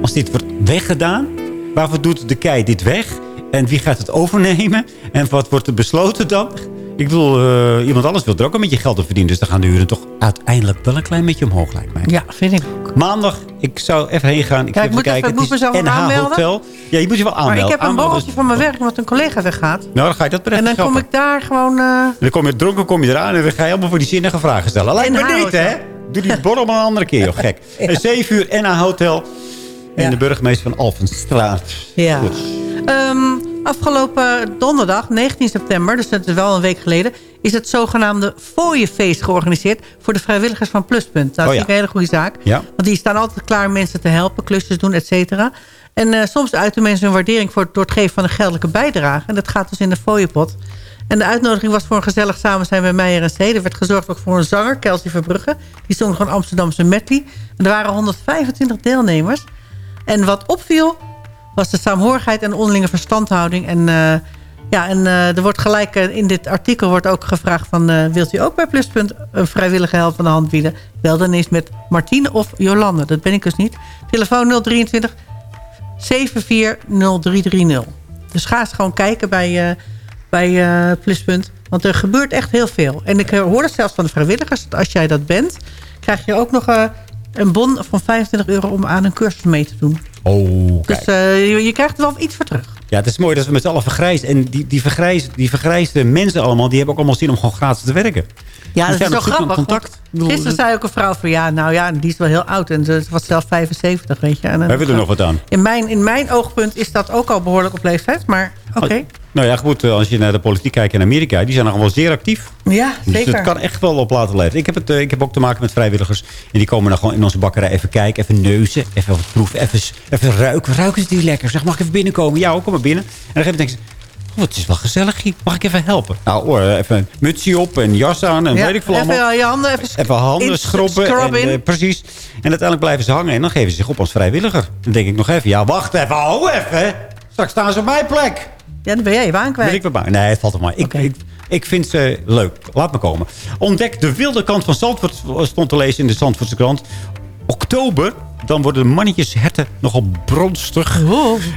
Als dit wordt weggedaan, waarvoor doet de kei dit weg? En wie gaat het overnemen? En wat wordt er besloten dan? Ik bedoel, eh, iemand anders wil er ook een beetje geld op verdienen. Dus dan gaan de huren toch uiteindelijk wel een klein beetje omhoog, lijkt mij. Ja, vind ik ook. Maandag, ik zou even heen gaan. Ik Ja, ik moet even- ik Het moet mezelf NH aanmelden. Hotel. Ja, je moet je wel aanmelden. Maar ik heb een borreltje van mijn werk, omdat een collega weggaat. Nou, dan ga je dat En prettig dan kom ik daar gewoon... En dan kom je dronken kom je eraan en dan ga je allemaal voor die zinnige vragen stellen. Lijkt me NH niet, hè? Doe die borrel maar een andere keer, joh, gek. En 7 uur NH Hotel. En de burgemeester van Alphenstraat. Ja. Goed. Ehm, afgelopen donderdag, 19 september, dus dat is wel een week geleden... is het zogenaamde fooienfeest georganiseerd... voor de vrijwilligers van Pluspunt. Dat Oh, is ja. een hele goede zaak. Ja. Want die staan altijd klaar mensen te helpen, klusjes doen, et cetera. En eh, soms uiten mensen hun waardering voor, door het geven van een geldelijke bijdrage. En dat gaat dus in de fooienpot. En de uitnodiging was voor een gezellig samen zijn bij Meijer en C. Er werd gezorgd ook voor een zanger, Kelsey Verbrugge. Die zong gewoon Amsterdamse medley. En er waren 125 deelnemers. En wat opviel was de saamhorigheid en onderlinge verstandhouding. En, eh, ja, en eh, er wordt gelijk eh, in dit artikel wordt ook gevraagd van... wilt u ook bij Pluspunt een vrijwillige help van de hand bieden? Bel dan eens met Martine of Jolande. Dat ben ik dus niet. Telefoon 023 740330. Dus ga eens gewoon kijken bij, bij eh, Pluspunt. Want er gebeurt echt heel veel. En ik hoor het zelfs van de vrijwilligers. Dat als jij dat bent, krijg je ook nog eh, een bon van 25 euro... om aan een cursus mee te doen. Oh, Dus kijk. je, je krijgt er wel iets voor terug. Ja, het is mooi dat we met z'n allen vergrijzen. En die, die, vergrijs, die vergrijsde mensen allemaal, die hebben ook allemaal zin om gewoon gratis te werken. Ja, dat is zo grappig. contact. Gisteren zei ook een vrouw van... ja, nou ja, die is wel heel oud. En ze was zelf 75, weet je. En, Wij hebben er nog wat aan. In mijn, in mijn oogpunt is dat ook al behoorlijk op leeftijd. Maar oké. Nou ja, goed, eh, als je naar de politiek kijkt in Amerika, die zijn nog wel zeer actief. Ja, Dus zeker. het kan echt wel op later leven. Ik heb, het, eh, ik heb ook te maken met vrijwilligers. En die komen dan gewoon in onze bakkerij even kijken, even neuzen, even proeven, even, even ruiken. Ruiken ze die lekker? Zeg, mag ik even binnenkomen? Ja, kom maar binnen. En dan moment denken ze, oh, het is wel gezellig hier. Mag ik even helpen? Nou hoor, even een mutsje op en jas aan en Ja, weet ik veel even allemaal. je handen even, Even handen schrobben. en, eh, precies. En uiteindelijk blijven ze hangen. En dan geven ze zich op als vrijwilliger. Dan denk ik nog even, ja, wacht even, hou even. Straks staan ze op mijn plek. Ja, dan ben jij je baan kwijt. Ben ik bang? Nee, het valt er maar. Ik, ik, ik vind ze leuk. Laat me komen. Ontdek de wilde kant van Zandvoort stond te lezen in de Zandvoortse krant. Oktober, dan worden de mannetjes herten nogal bronstig.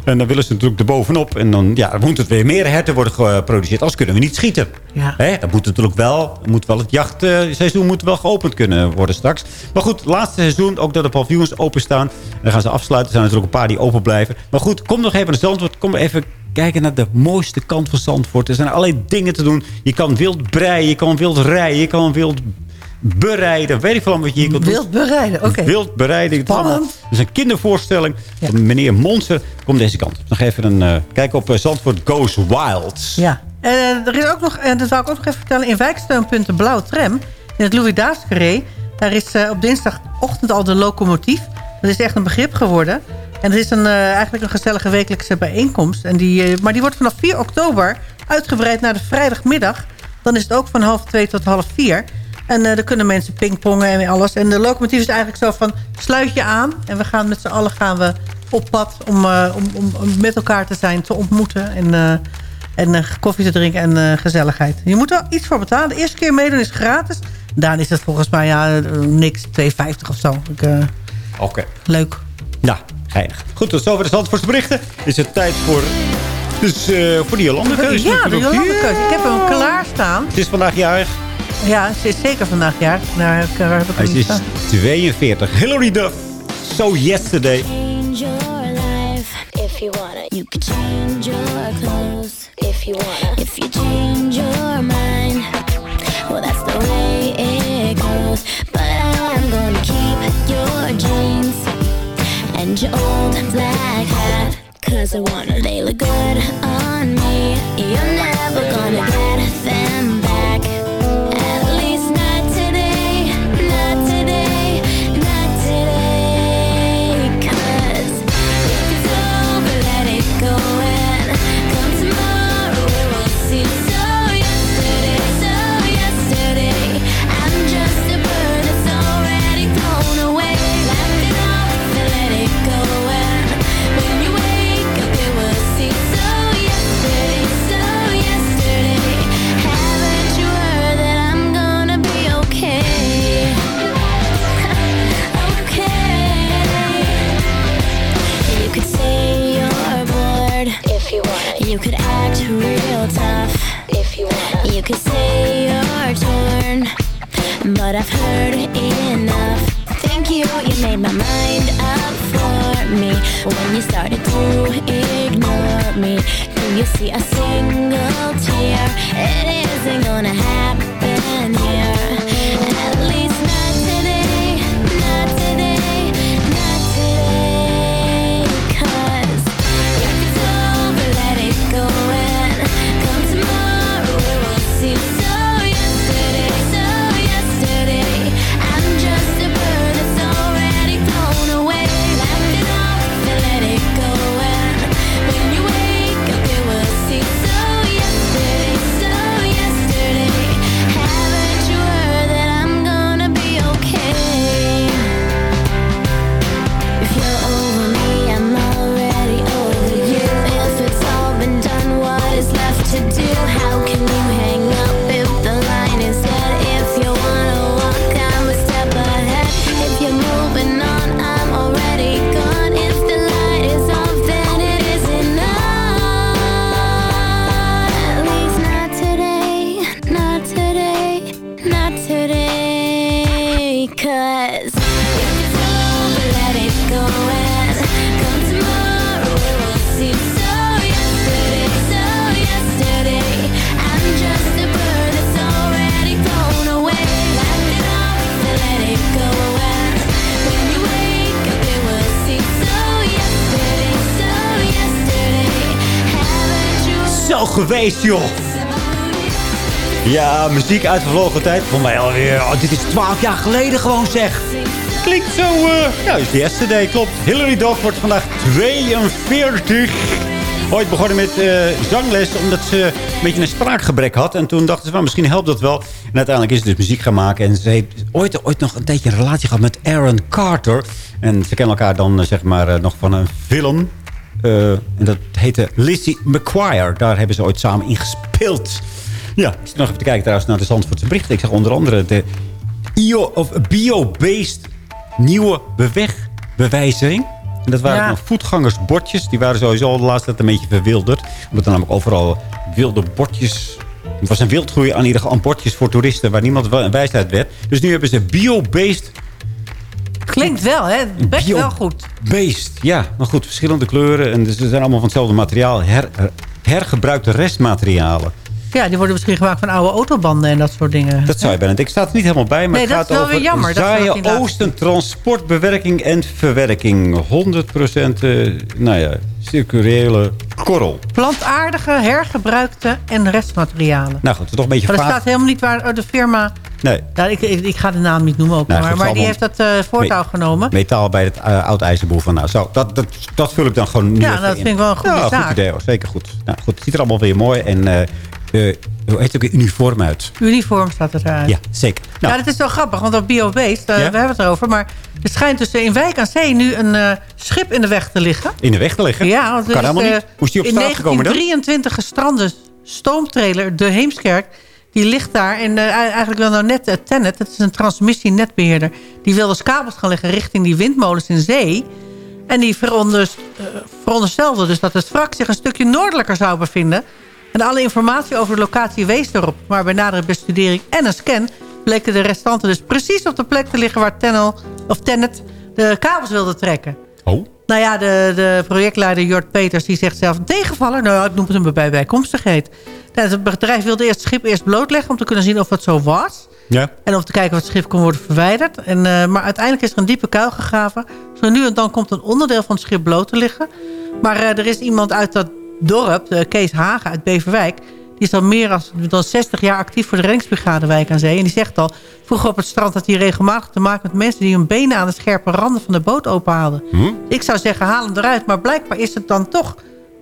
En dan willen ze natuurlijk erbovenop. En dan ja, dan moet het weer meer herten worden geproduceerd. Anders kunnen we niet schieten. Ja. Hè, dat moet natuurlijk wel. Moet wel het jachtseizoen moet wel geopend kunnen worden straks. Maar goed, laatste seizoen. Ook dat de paviljoens openstaan. En dan gaan ze afsluiten. Er zijn natuurlijk een paar die open blijven. Maar goed, kom nog even naar Zandvoort. Kom even kijken naar de mooiste kant van Zandvoort. Er zijn allerlei dingen te doen. Je kan wild breien. Je kan wild rijden. Je kan wild bereiden. Weet ik veel wat je hier doen. Wild bereiden, oké. Wild bereiden. Spannend. Het is een kindervoorstelling. Van meneer Monser. Kom deze kant. Nog even een eh, kijk op eh, Zandvoort Goes Wild. Ja. En eh, er is ook nog, en dat zou ik ook nog even vertellen... in wijksteunpunt de Blauwe Tram, in het Louis Daas Carré... daar is op dinsdagochtend al de locomotief. Dat is echt een begrip geworden. En het is een, eigenlijk een gezellige wekelijkse bijeenkomst. En die, maar die wordt vanaf 4 oktober uitgebreid naar de vrijdagmiddag. Dan is het ook van half twee tot half vier. En eh dan kunnen mensen pingpongen en alles. En de locomotief is eigenlijk zo van... sluit je aan en we gaan met z'n allen gaan we op pad... om, eh, om, om, met elkaar te zijn, te ontmoeten... en, eh, en koffie te drinken en gezelligheid. Je moet er iets voor betalen. De eerste keer meedoen is gratis. Daarna is het volgens mij ja, niks, 2,50 of zo. Oké. leuk. Ja, geinig. Goed, tot zover de Zandvoortse berichten. Is het tijd voor, dus, eh, voor die Jolandekeuze. Ja, de Jolandekeuze. Ik heb hem klaarstaan. Het is vandaag jarig. Ja, ze is zeker vandaag jaar. Daar heb ik, daar heb ik Hij hem is staan. 42. Hillary Duff. So yesterday. change your life if you wanna. You could change your clothes if you wanna. If you change your mind, well, that's the way it goes. But I'm gonna keep your jeans and your old black hat. Cause I wanna, they look good but I've heard enough. Thank you, you made my mind up for me when you started to ignore me. Do you see a single tear? It isn't gonna happen geweest, joh. Ja, muziek uit vervlogen tijd. Voor mij alweer. Oh, dit is 12 jaar geleden gewoon, zeg. Klinkt zo, eh ja, is yesterday, klopt. Hilary Duff wordt vandaag 42. Ooit begonnen met eh, zangles, omdat ze een beetje een spraakgebrek had. En toen dachten ze, van, misschien helpt dat wel. En uiteindelijk is ze dus muziek gaan maken. En ze heeft ooit, ooit nog een tijdje een relatie gehad met Aaron Carter. En ze kennen elkaar dan, eh, zeg maar, nog van een film. Eh, en dat heette Lizzie McGuire. Daar hebben ze ooit samen in gespeeld. Ja, ik zit nog even te kijken trouwens naar de Zandvoortse berichten. Ik zag onder andere de bio-based nieuwe bewegbewijzering. En dat waren Ja. nog voetgangersbordjes. Die waren sowieso al de laatste tijd een beetje verwilderd. Omdat er namelijk overal wilde bordjes... Het was een wildgroei aan ieder geval aan bordjes voor toeristen... waar niemand wijsheid werd. Dus nu hebben ze bio-based Klinkt wel, hè? Best wel goed. Beest, ja. Maar goed, verschillende kleuren. En dus ze zijn allemaal van hetzelfde materiaal. Her, hergebruikte restmaterialen. Ja, die worden misschien gemaakt van oude autobanden en dat soort dingen. Dat zou je bijna. Ik sta er niet helemaal bij, maar Nee, het dat gaat is wel over weer jammer dat dat zaaien, laten oosten, transport, bewerking en verwerking. 100% eh, nou ja, circulaire korrel. Plantaardige, hergebruikte en restmaterialen. Nou goed, het is toch een beetje Maar er vaag. staat helemaal niet waar oh, de firma... Nee, Ja, ik, ik, ik ga de naam niet noemen ook, Nou, maar, maar die heeft dat eh, voortouw Me- genomen. metaal bij het uh, oud ijzerboer van nou, zo. Dat, dat, dat vul ik dan gewoon nu Ja, dat in. vind ik wel een goede ja, zaak. goed idee hoor. Zeker goed. Nou goed, het ziet er allemaal weer mooi en eh, eh, hoe heet het ook, een uniform uit. Uniform staat er uit. Ja, zeker. Nou, Ja, dat is wel grappig, want eh, Ja? we hebben het erover. Maar er schijnt dus in Wijk aan Zee nu een eh, schip in de weg te liggen. in de weg te liggen. Ja, want kan is, helemaal eh, niet. Hoe is die op in straat gekomen dan? 1923 gestrande stoomtrailer, de Heemskerk, die ligt daar. En eh, eigenlijk wil nou net uh, Tennet, dat is een transmissienetbeheerder... die wil dus kabels gaan leggen richting die windmolens in zee. En die veronderst, eh, veronderstelde dus dat het wrak zich een stukje noordelijker zou bevinden. En alle informatie over de locatie wees erop. Maar bij nadere bestudering en een scan... bleken de restanten dus precies op de plek te liggen... waar Tennel, of Tennet de kabels wilde trekken. Oh. Nou ja, de, de projectleider Jort Peters die zegt zelf een tegenvaller. Nou ja, ik noem het hem bij bijkomstigheid. Het bedrijf wilde eerst het schip eerst blootleggen... om te kunnen zien of het zo was. Ja. En om te kijken of het schip kon worden verwijderd. En, eh, maar uiteindelijk is er een diepe kuil gegraven. Zo nu en dan komt een onderdeel van het schip bloot te liggen. Maar eh, er is iemand uit dat dorp, eh, Kees Hagen uit Beverwijk... die is al meer als, dan 60 jaar actief voor de reddingsbrigade Wijk aan Zee. En die zegt al, vroeger op het strand had hij regelmatig te maken met mensen... die hun benen aan de scherpe randen van de boot openhaalden. Hm? Ik zou zeggen, haal hem eruit. Maar blijkbaar is het dan toch...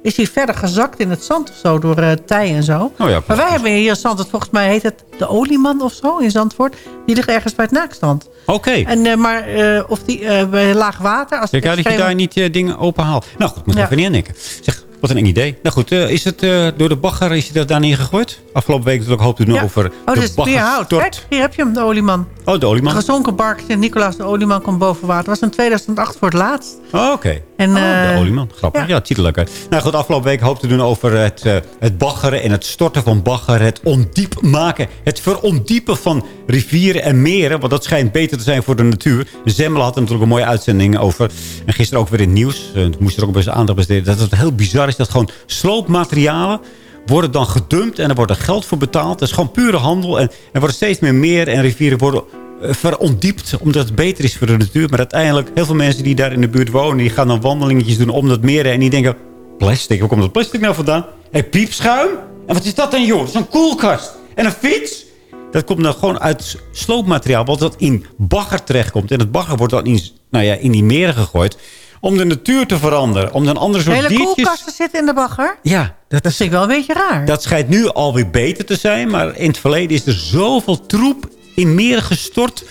is hij verder gezakt in het zand of zo door eh tij en zo. Oh ja, maar wij hebben hier in Zandvoort, volgens mij heet het de olieman of zo in Zandvoort. Die ligt ergens bij het naakstand. Oké. En, eh, maar eh, of die bij laag water... Als Kijk uit dat je daar niet dingen open haalt. Nou goed, moet ik Ja. even niet aan denken. Zeg, wat een eng idee. Nou goed, eh, is het eh, door de bagger is hij dat daar neergegooid? Afgelopen week natuurlijk hoopte nog Ja. over Oh, de is Bierhout. Kijk, hier heb je hem, de olieman. Oh, de olieman. De gezonken bark Sint-Nicolaas, de olieman, komt boven water. was in 2008 voor het laatst. Oh, Oké. En, Oh, eh, de olieman. Grappig. Ja, het uit. Nou goed, afgelopen week hoop te doen over het, eh, het baggeren en het storten van bagger. Het ondiep maken. Het verondiepen van rivieren en meren. Want dat schijnt beter te zijn voor de natuur. Zemmel had er natuurlijk een mooie uitzending over. En gisteren ook weer in het nieuws. Uh, moest er ook best aandacht besteden. Dat het heel bizar is dat gewoon sloopmaterialen worden dan gedumpt en er wordt er geld voor betaald. Dat is gewoon pure handel. En er worden steeds meer meren en rivieren worden eh, verondiept. Omdat het beter is voor de natuur. Maar uiteindelijk, heel veel mensen die daar in de buurt wonen... die gaan dan wandelingetjes doen om dat meren. En die denken, plastic, waar komt dat plastic nou vandaan? Hé, piepschuim? En wat is dat dan, joh? Dat is een koelkast. En een fiets? Dat komt dan gewoon uit sloopmateriaal. Wat dat in bagger terechtkomt. En het bagger wordt dan in, nou ja, in die meren gegooid. Om de natuur te veranderen. Om dan andere soort Hele diertjes... koelkasten zitten in de bagger? Ja, dat, is... vind ik wel een beetje raar. Dat schijnt nu alweer beter te zijn. Maar in het verleden is er zoveel troep in meren gestort.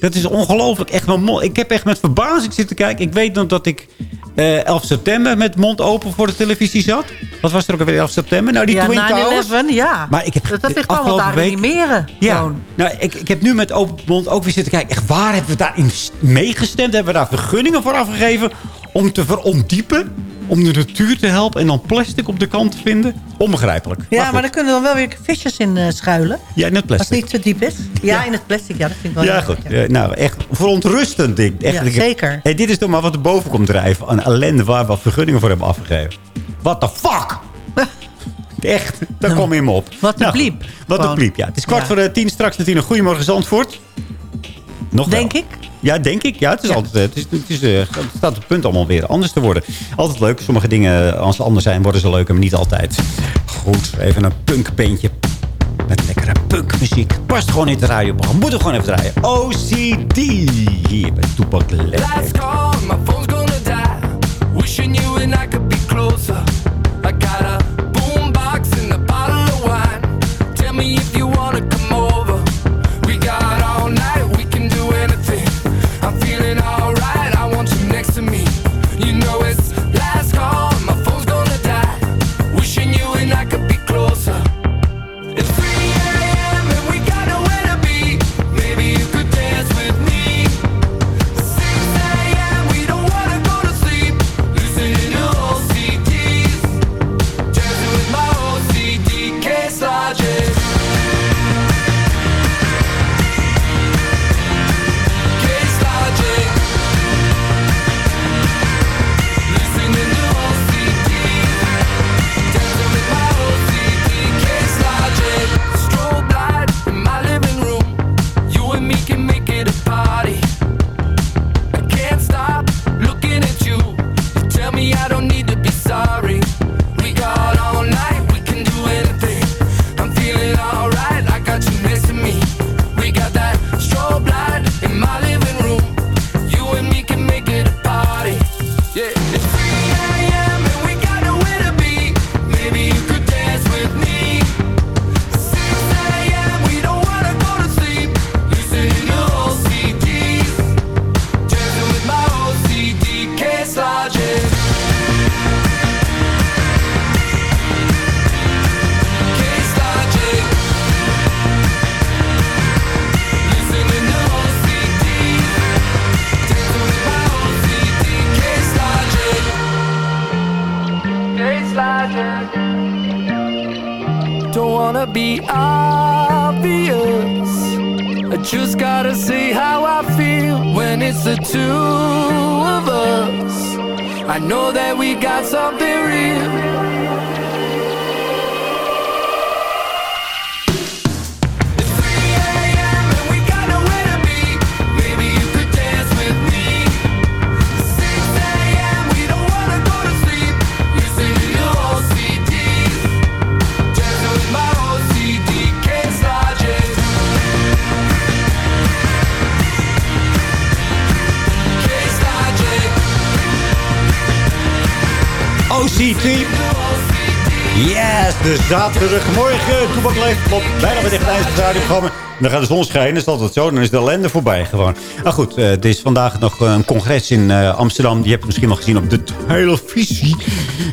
Dat is ongelooflijk. Echt wel mooi. Ik heb echt met verbazing zitten kijken. Ik weet nog dat ik eh 11 september met mond open voor de televisie zat. Wat was er ook alweer 11 september? Nou, die ja, Twin Towers. 9-11, ja. Maar ik heb dat, dat de ligt allemaal afgelopen daar in die week- meren. Ja, gewoon. nou, ik, ik heb nu met open mond ook weer zitten kijken. Echt, waar hebben we daarin meegestemd? Hebben we daar vergunningen voor afgegeven? Om te verondiepen? Om de natuur te helpen en dan plastic op de kant te vinden? Onbegrijpelijk. Ja, goed. maar daar kunnen dan wel weer visjes in eh, schuilen. Ja, in het Als het plastic. niet te diep is. Ja, in het plastic. Ja, dat vind ik wel Ja, heel goed. ja. Eh, nou, echt verontrustend ding. Echt, Ja, zeker. Hey, dit is toch maar wat er boven komt drijven. Aan ellende waar we vergunningen voor hebben afgegeven. What the fuck? Echt, daar kom je me op. Wat een Nou, bliep. Wat een bliep, ja. Het is kwart Ja. voor eh, tien, straks de tien. Een goedemorgen Zandvoort. Nog wel. Denk ik. Ja, denk ik. Ja, het, is altijd, eh, het, is, het, is, eh, het staat op het punt allemaal weer anders te worden. Altijd leuk. Sommige dingen, als ze anders zijn, worden ze leuker, maar niet altijd. Goed, even een punkbeentje. Met lekkere punkmuziek. Past gewoon in het radioprogramma. Moeten we gewoon even draaien. OCD. Hier bij Toepak call, my phone's gonna die. Wishing you and I could be closer. I got the two of us. I know that we got something OCT. Yes, de zaterdagmorgen. Toepak leeft op bijna bij dicht eind van. Dan gaat de zon schijnen, is altijd zo. Dan is de ellende voorbij gewoon. Maar goed, eh, er is vandaag nog eh, een congres in eh, Amsterdam. Die heb je misschien wel gezien op de televisie.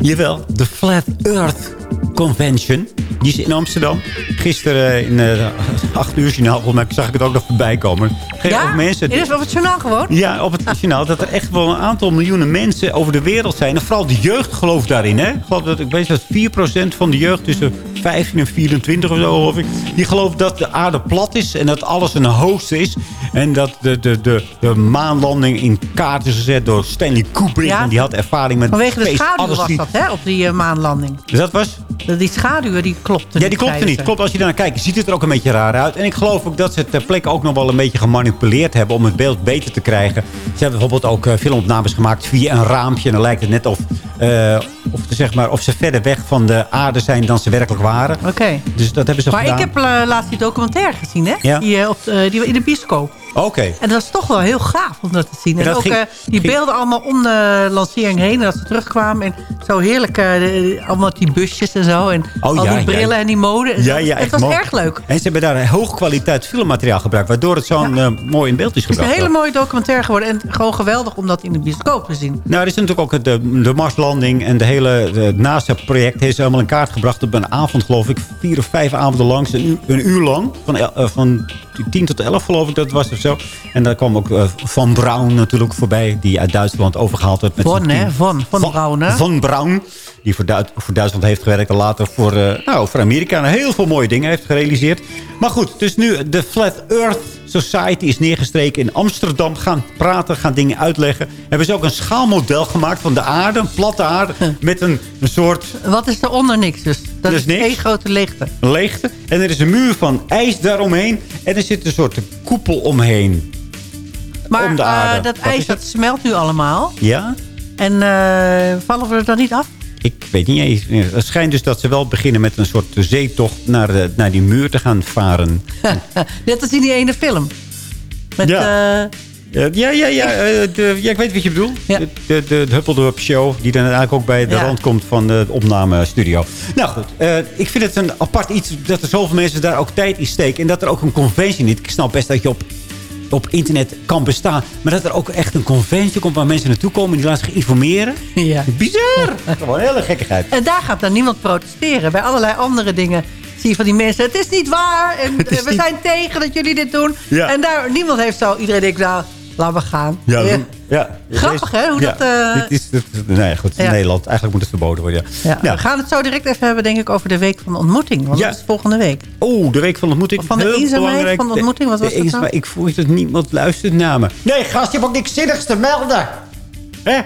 Jawel, de Flat Earth Convention. Die is in Amsterdam. Gisteren in het 8 uur journaal, volgens mij zag ik het ook nog voorbij komen. Geen Ja? mensen. Is op het journaal gewoon? Ja, op het journaal. Dat er echt wel een aantal miljoenen mensen over de wereld zijn. En vooral de jeugd gelooft daarin. Hè? Ik, geloof dat, ik weet dat 4% van de jeugd tussen 15 en 24 of zo, geloof ik. Die gelooft dat de aarde plat is. En dat alles een hoogst is. En dat de, de, de, de maanlanding in kaart is gezet door Stanley Kubrick. Ja. En die had ervaring met Vanwege de schaduw was dat, hè? Op die eh, maanlanding. Dus dat was? Die schaduwen, die klopten Ja, die klopte niet. Klopt, als je daar naar kijkt, ziet het er ook een beetje raar uit. En ik geloof ook dat ze ter plekke ook nog wel een beetje gemanipuleerd hebben... om het beeld beter te krijgen. Ze hebben bijvoorbeeld ook eh, filmopnames gemaakt via een raampje. En dan lijkt het net of, eh, of, zeg maar, of ze verder weg van de aarde zijn dan ze werkelijk waren. Oké. Dus dat hebben ze Maar gedaan. ik heb eh, laatst die documentaire gezien, hè? Ja. Die, eh, op, eh, die in de bioscoop. Oké. En dat was toch wel heel gaaf om dat te zien. En ook ging- eh, die ging- beelden allemaal om de lancering heen. En dat ze terugkwamen. En zo heerlijk. eh, allemaal die busjes en zo. En Oh, al ja, die brillen ja. en die mode. En Ja, ja, het echt was mooi. erg leuk. En ze hebben daar hoog kwaliteit filmmateriaal gebruikt. Waardoor het zo'n eh, mooi in beeld is Het is gebracht. een hele mooie documentaire geworden. En gewoon geweldig om dat in de bioscoop te zien. Nou, er is natuurlijk ook de, de Marslanding en de hele NASA-project heeft ze allemaal in kaart gebracht op een avond, geloof ik. Vier of vijf avonden lang, een uur, een uur lang. Van, van 10 tot 11 geloof ik dat was of zo. En daar kwam ook eh, Van Braun natuurlijk voorbij, die uit Duitsland overgehaald werd. Met Von, zijn hè? team. Von, Von Braun, hè? Van Braun, die voor, voor Duitsland heeft gewerkt en later voor, eh, nou, voor Amerika heel veel mooie dingen heeft gerealiseerd. Maar goed, dus nu de Flat Earth Society is neergestreken in Amsterdam. Gaan praten, gaan dingen uitleggen. Hebben ze ook een schaalmodel gemaakt van de aarde, een platte aarde, met een, een soort Wat is er onder niks dus? Dat is is één grote leegte. leegte. En er is een muur van ijs daaromheen. En er zit een soort koepel omheen. Maar Om de aarde. eh, dat Wat ijs dat smelt nu allemaal. Ja? En eh, vallen we er dan niet af? Ik weet niet eens. Het schijnt dus dat ze wel beginnen met een soort zeetocht naar, de, naar die muur te gaan varen. Net als in die ene film. Met, Ja. eh, Ja, ja, ja, ja, eh, de, ja ik weet wat je bedoelt. De, de, de, de Huppelderp Show, die dan eigenlijk ook bij de Ja. rand komt van de opnamestudio. Nou goed, eh, ik vind het een apart iets dat er zoveel mensen daar ook tijd in steken. En dat er ook een conventie niet. Ik snap best dat je op, op internet kan bestaan. Maar dat er ook echt een conventie komt waar mensen naartoe komen en die laten zich informeren. Ja. Bizar! Gewoon een hele gekkigheid. En daar gaat dan niemand protesteren. Bij allerlei andere dingen zie je van die mensen... het is niet waar en we niet- zijn tegen dat jullie dit doen. Ja. En daar, niemand heeft zo... Iedereen denkt, nou, laat maar gaan. Ja, Ja. ja. Grappig, hè, hoe ja, dat, eh, Dit is, dit, nee, goed, in Ja. Nederland. Eigenlijk moet het verboden worden. Ja. Ja, We gaan het zo direct even hebben, denk ik, over de week van de ontmoeting. Want Ja. dat is volgende week. Oh, de week van de ontmoeting. Van de eenzaamheid van de ontmoeting, wat was De dat eenzaamheid. nou? Ik voel dat niemand luistert naar me. Nee, gast, je hebt ook niks zinnigs te melden. Hè?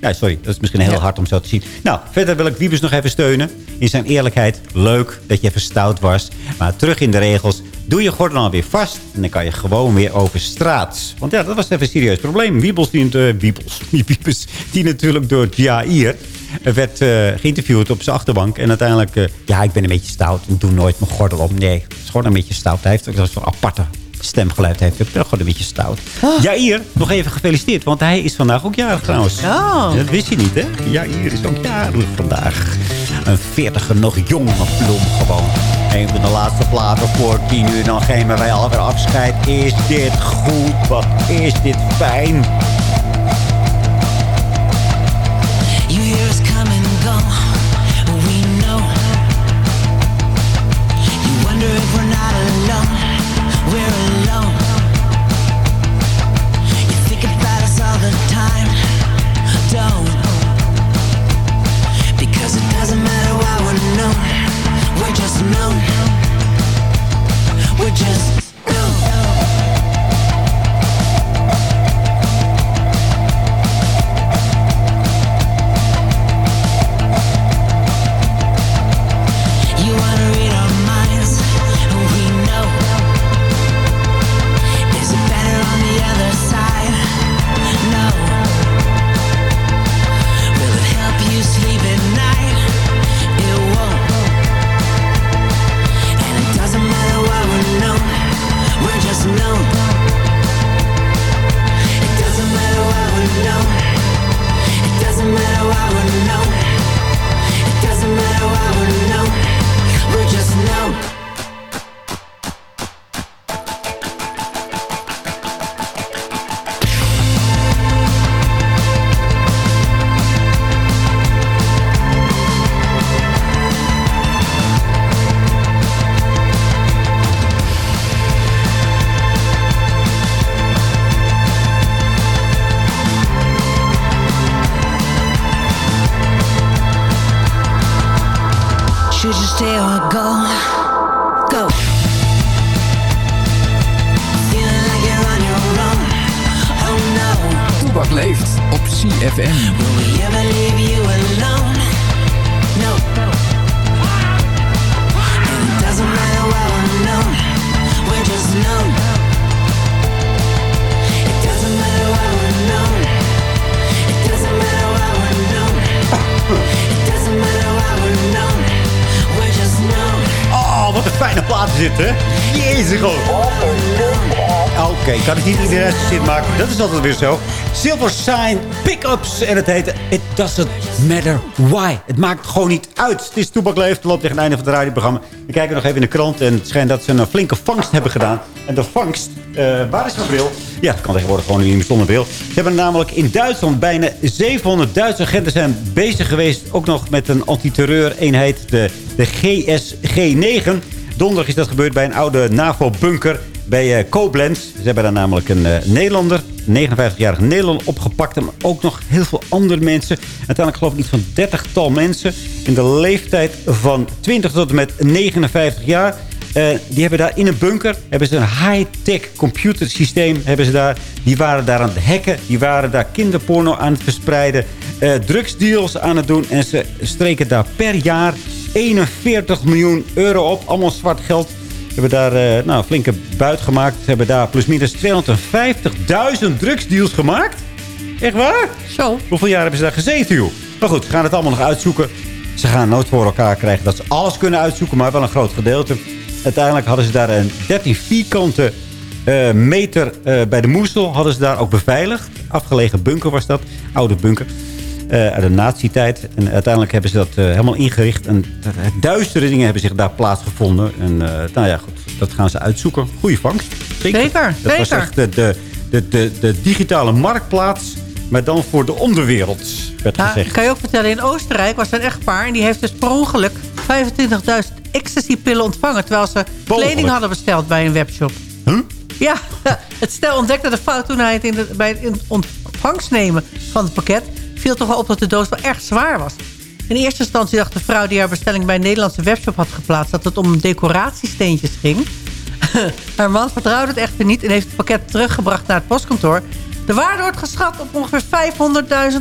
Ja, sorry, dat is misschien heel hard om zo te zien. Nou, verder wil ik Wiebes nog even steunen. In zijn eerlijkheid, leuk dat je even stout was. Maar terug in de regels, doe je gordel dan weer vast... en dan kan je gewoon weer over straat. Want ja, dat was even een serieus probleem. Wiebels, die, uh, Wiebels, Wiebes, die natuurlijk door Jair werd eh, geïnterviewd op zijn achterbank. En uiteindelijk, eh, ja, ik ben een beetje stout. Ik doe nooit mijn gordel op. Nee, het is gewoon een beetje stout. Hij heeft ook zo'n aparte stemgeluid. Heeft ook gewoon een beetje stout. Jair, nog even gefeliciteerd. Want hij is vandaag ook jarig trouwens. Oh. Dat wist je niet, hè? Jair is ook jarig vandaag. Een veertiger, nog jonge bloem gewoon. Een van de laatste platen voor tien uur. Dan geven wij alweer afscheid. Is dit goed? Wat is dit fijn? Dat is altijd weer zo. Silver Sign Pickups. En het heet It Doesn't Matter Why. Het maakt gewoon niet uit. Het is Toebak Leeft. Loopt tegen het einde van het radioprogramma. We kijken nog even in de krant. En het schijnt dat ze een flinke vangst hebben gedaan. En de vangst... eh, waar is mijn bril? Ja, het kan tegenwoordig gewoon niet meer zonder bril. Ze hebben namelijk in Duitsland bijna 700 Duitse agenten zijn bezig geweest. Ook nog met een antiterreur-eenheid. De, de GSG-9. Donderdag is dat gebeurd bij een oude NAVO-bunker bij eh, Koblenz. Ze hebben daar namelijk een eh, Nederlander, 59-jarige Nederlander, opgepakt. En ook nog heel veel andere mensen. Uiteindelijk geloof ik iets van 30-tal mensen. In de leeftijd van 20 tot en met 59 jaar. Eh, die hebben daar in een bunker hebben ze een high-tech computersysteem. Hebben ze daar, die waren daar aan het hacken. Die waren daar kinderporno aan het verspreiden. eh, drugsdeals aan het doen. En ze streken daar per jaar 41 miljoen euro op. Allemaal zwart geld. Hebben daar eh, nou, een flinke buit gemaakt. Ze hebben daar plusminus 250.000 drugsdeals gemaakt. Echt waar? Zo. Hoeveel jaar hebben ze daar gezeten, joh? Maar goed, ze gaan het allemaal nog uitzoeken. Ze gaan nooit voor elkaar krijgen dat ze alles kunnen uitzoeken, maar wel een groot gedeelte. Uiteindelijk hadden ze daar een 13 vierkante eh, meter eh, bij de Moesel. Hadden ze daar ook beveiligd. Afgelegen bunker was dat. Oude bunker. Eh, uit de nazi-tijd. En uiteindelijk hebben ze dat eh, helemaal ingericht. En duistere dingen hebben zich daar plaatsgevonden. En eh, nou ja, goed, dat gaan ze uitzoeken. Goeie vangst. Zeker, Dat was zeker. echt de, de, de, de, digitale marktplaats. Maar dan voor de onderwereld, werd Nou, gezegd. kan je ook vertellen, in Oostenrijk was er een echtpaar... en die heeft dus per ongeluk 25.000 ecstasy-pillen ontvangen... terwijl ze kleding hadden besteld bij een webshop. Huh? Ja, het stel ontdekte de fout toen hij het in de, bij het ontvangst nemen van het pakket... viel toch wel op dat de doos wel erg zwaar was. In eerste instantie dacht de vrouw die haar bestelling bij een Nederlandse webshop had geplaatst... dat het om decoratiesteentjes ging. haar man vertrouwde het echter niet en heeft het pakket teruggebracht naar het postkantoor. De waarde wordt geschat op ongeveer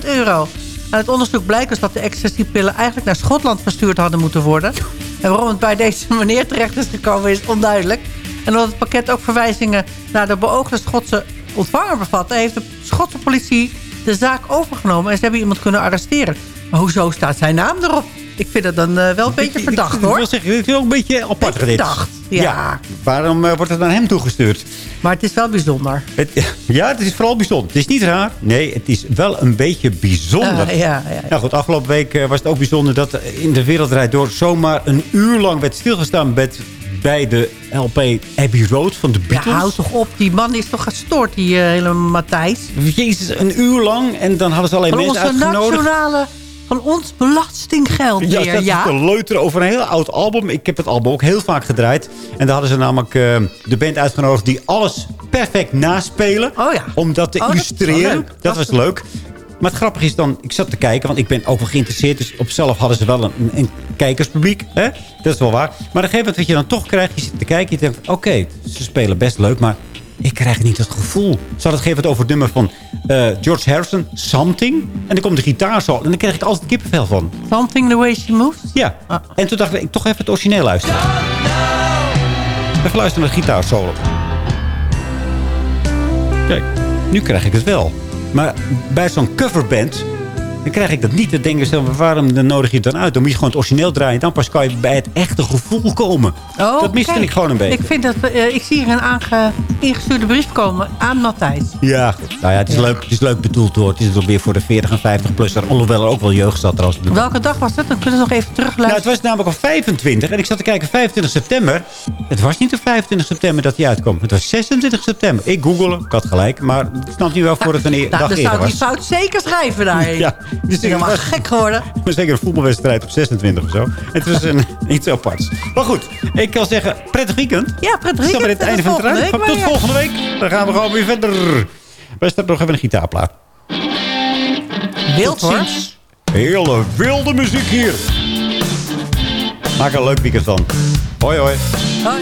500.000 euro. Uit het onderzoek blijkt dus dat de ecstasy-pillen eigenlijk naar Schotland verstuurd hadden moeten worden. En waarom het bij deze meneer terecht is gekomen is onduidelijk. En omdat het pakket ook verwijzingen naar de beoogde Schotse ontvanger bevatte... heeft de Schotse politie de zaak overgenomen en ze hebben iemand kunnen arresteren. Maar hoezo staat zijn naam erop? Ik vind het dan eh, wel een beetje verdacht, Ik hoor. wil zeggen, ik vind het ook een beetje apart Beetje dit. verdacht, ja. Waarom eh, wordt het naar hem toegestuurd? Maar het is wel bijzonder. Het, ja, het is vooral bijzonder. Het is niet raar. Nee, het is wel een beetje bijzonder. Eh, ja. Nou goed, afgelopen week eh, was het ook bijzonder dat in de wereldrijd door zomaar een uur lang werd stilgestaan met, bij de LP Abbey Road van de Ja, Beatles. hou toch op. Die man is toch gestoord, die eh, hele Matthijs. Jezus, een uur lang. En dan hadden ze alleen Van mensen onze uitgenodigd. nationale... Van ons belastinggeld Ja, weer, dat ja. is te leuteren over een heel oud album. Ik heb het album ook heel vaak gedraaid. En daar hadden ze namelijk eh, de band uitgenodigd die alles perfect naspelen. Oh ja. Om dat te Oh, dat illustreren. leuk. Dat, Dat was leuk. Maar het grappige is dan, ik zat te kijken, want ik ben ook wel geïnteresseerd. Dus op zelf hadden ze wel een, een kijkerspubliek. Hè? Dat is wel waar. Maar op een gegeven moment wat je dan toch krijgt, je zit te kijken. Je denkt, oké, ze spelen best leuk, maar ik krijg niet het gevoel. Ze hadden het gegeven moment over het nummer van eh, George Harrison, Something. En dan komt de gitaar zo. En dan krijg ik altijd kippenvel van. Something the way she moves? Ja. En toen dacht ik, ik toch even het origineel luisteren. Even luisteren naar de gitaarsolo. Kijk, nu krijg ik het wel. Maar bij zo'n coverband... dan krijg ik dat niet. Dan denken ze, waarom dan nodig je het dan uit? Dan moet je gewoon het origineel draaien. Dan pas kan je bij het echte gevoel komen. Oh, dat miste ik gewoon een beetje. Ik, vind dat, eh, ik zie hier een aange, ingestuurde brief komen aan Matthijs. Ja. Nou ja, het is, Leuk, het is leuk bedoeld hoor. Het is ook weer voor de 40 en 50 plusser. Alhoewel er ook wel jeugd zat trouwens. Welke dag was het? Dan kunnen we nog even Nou, terugluisteren. het was namelijk op 25. En ik zat te kijken, 25 september. Het was niet op 25 september dat hij uitkwam. Het was 26 september. Ik googelde, ik had gelijk. Maar ik snap niet wel voor het een e- nou, dag dan eerder zou ik die was. fout zeker schrijven daarheen. Ja, dit is helemaal was, gek geworden. Maar zeker een voetbalwedstrijd op 26 of zo. Het was een, iets aparts. Maar goed, ik kan zeggen, prettig weekend. Ja, prettig weekend. Tot het einde van het. Tot volgende week. Dan gaan we gewoon weer verder. Wij starten nog even een gitaarplaat. Wild hoor. Hele wilde muziek hier. Maak er een leuk weekend van. Hoi hoi. Hoi.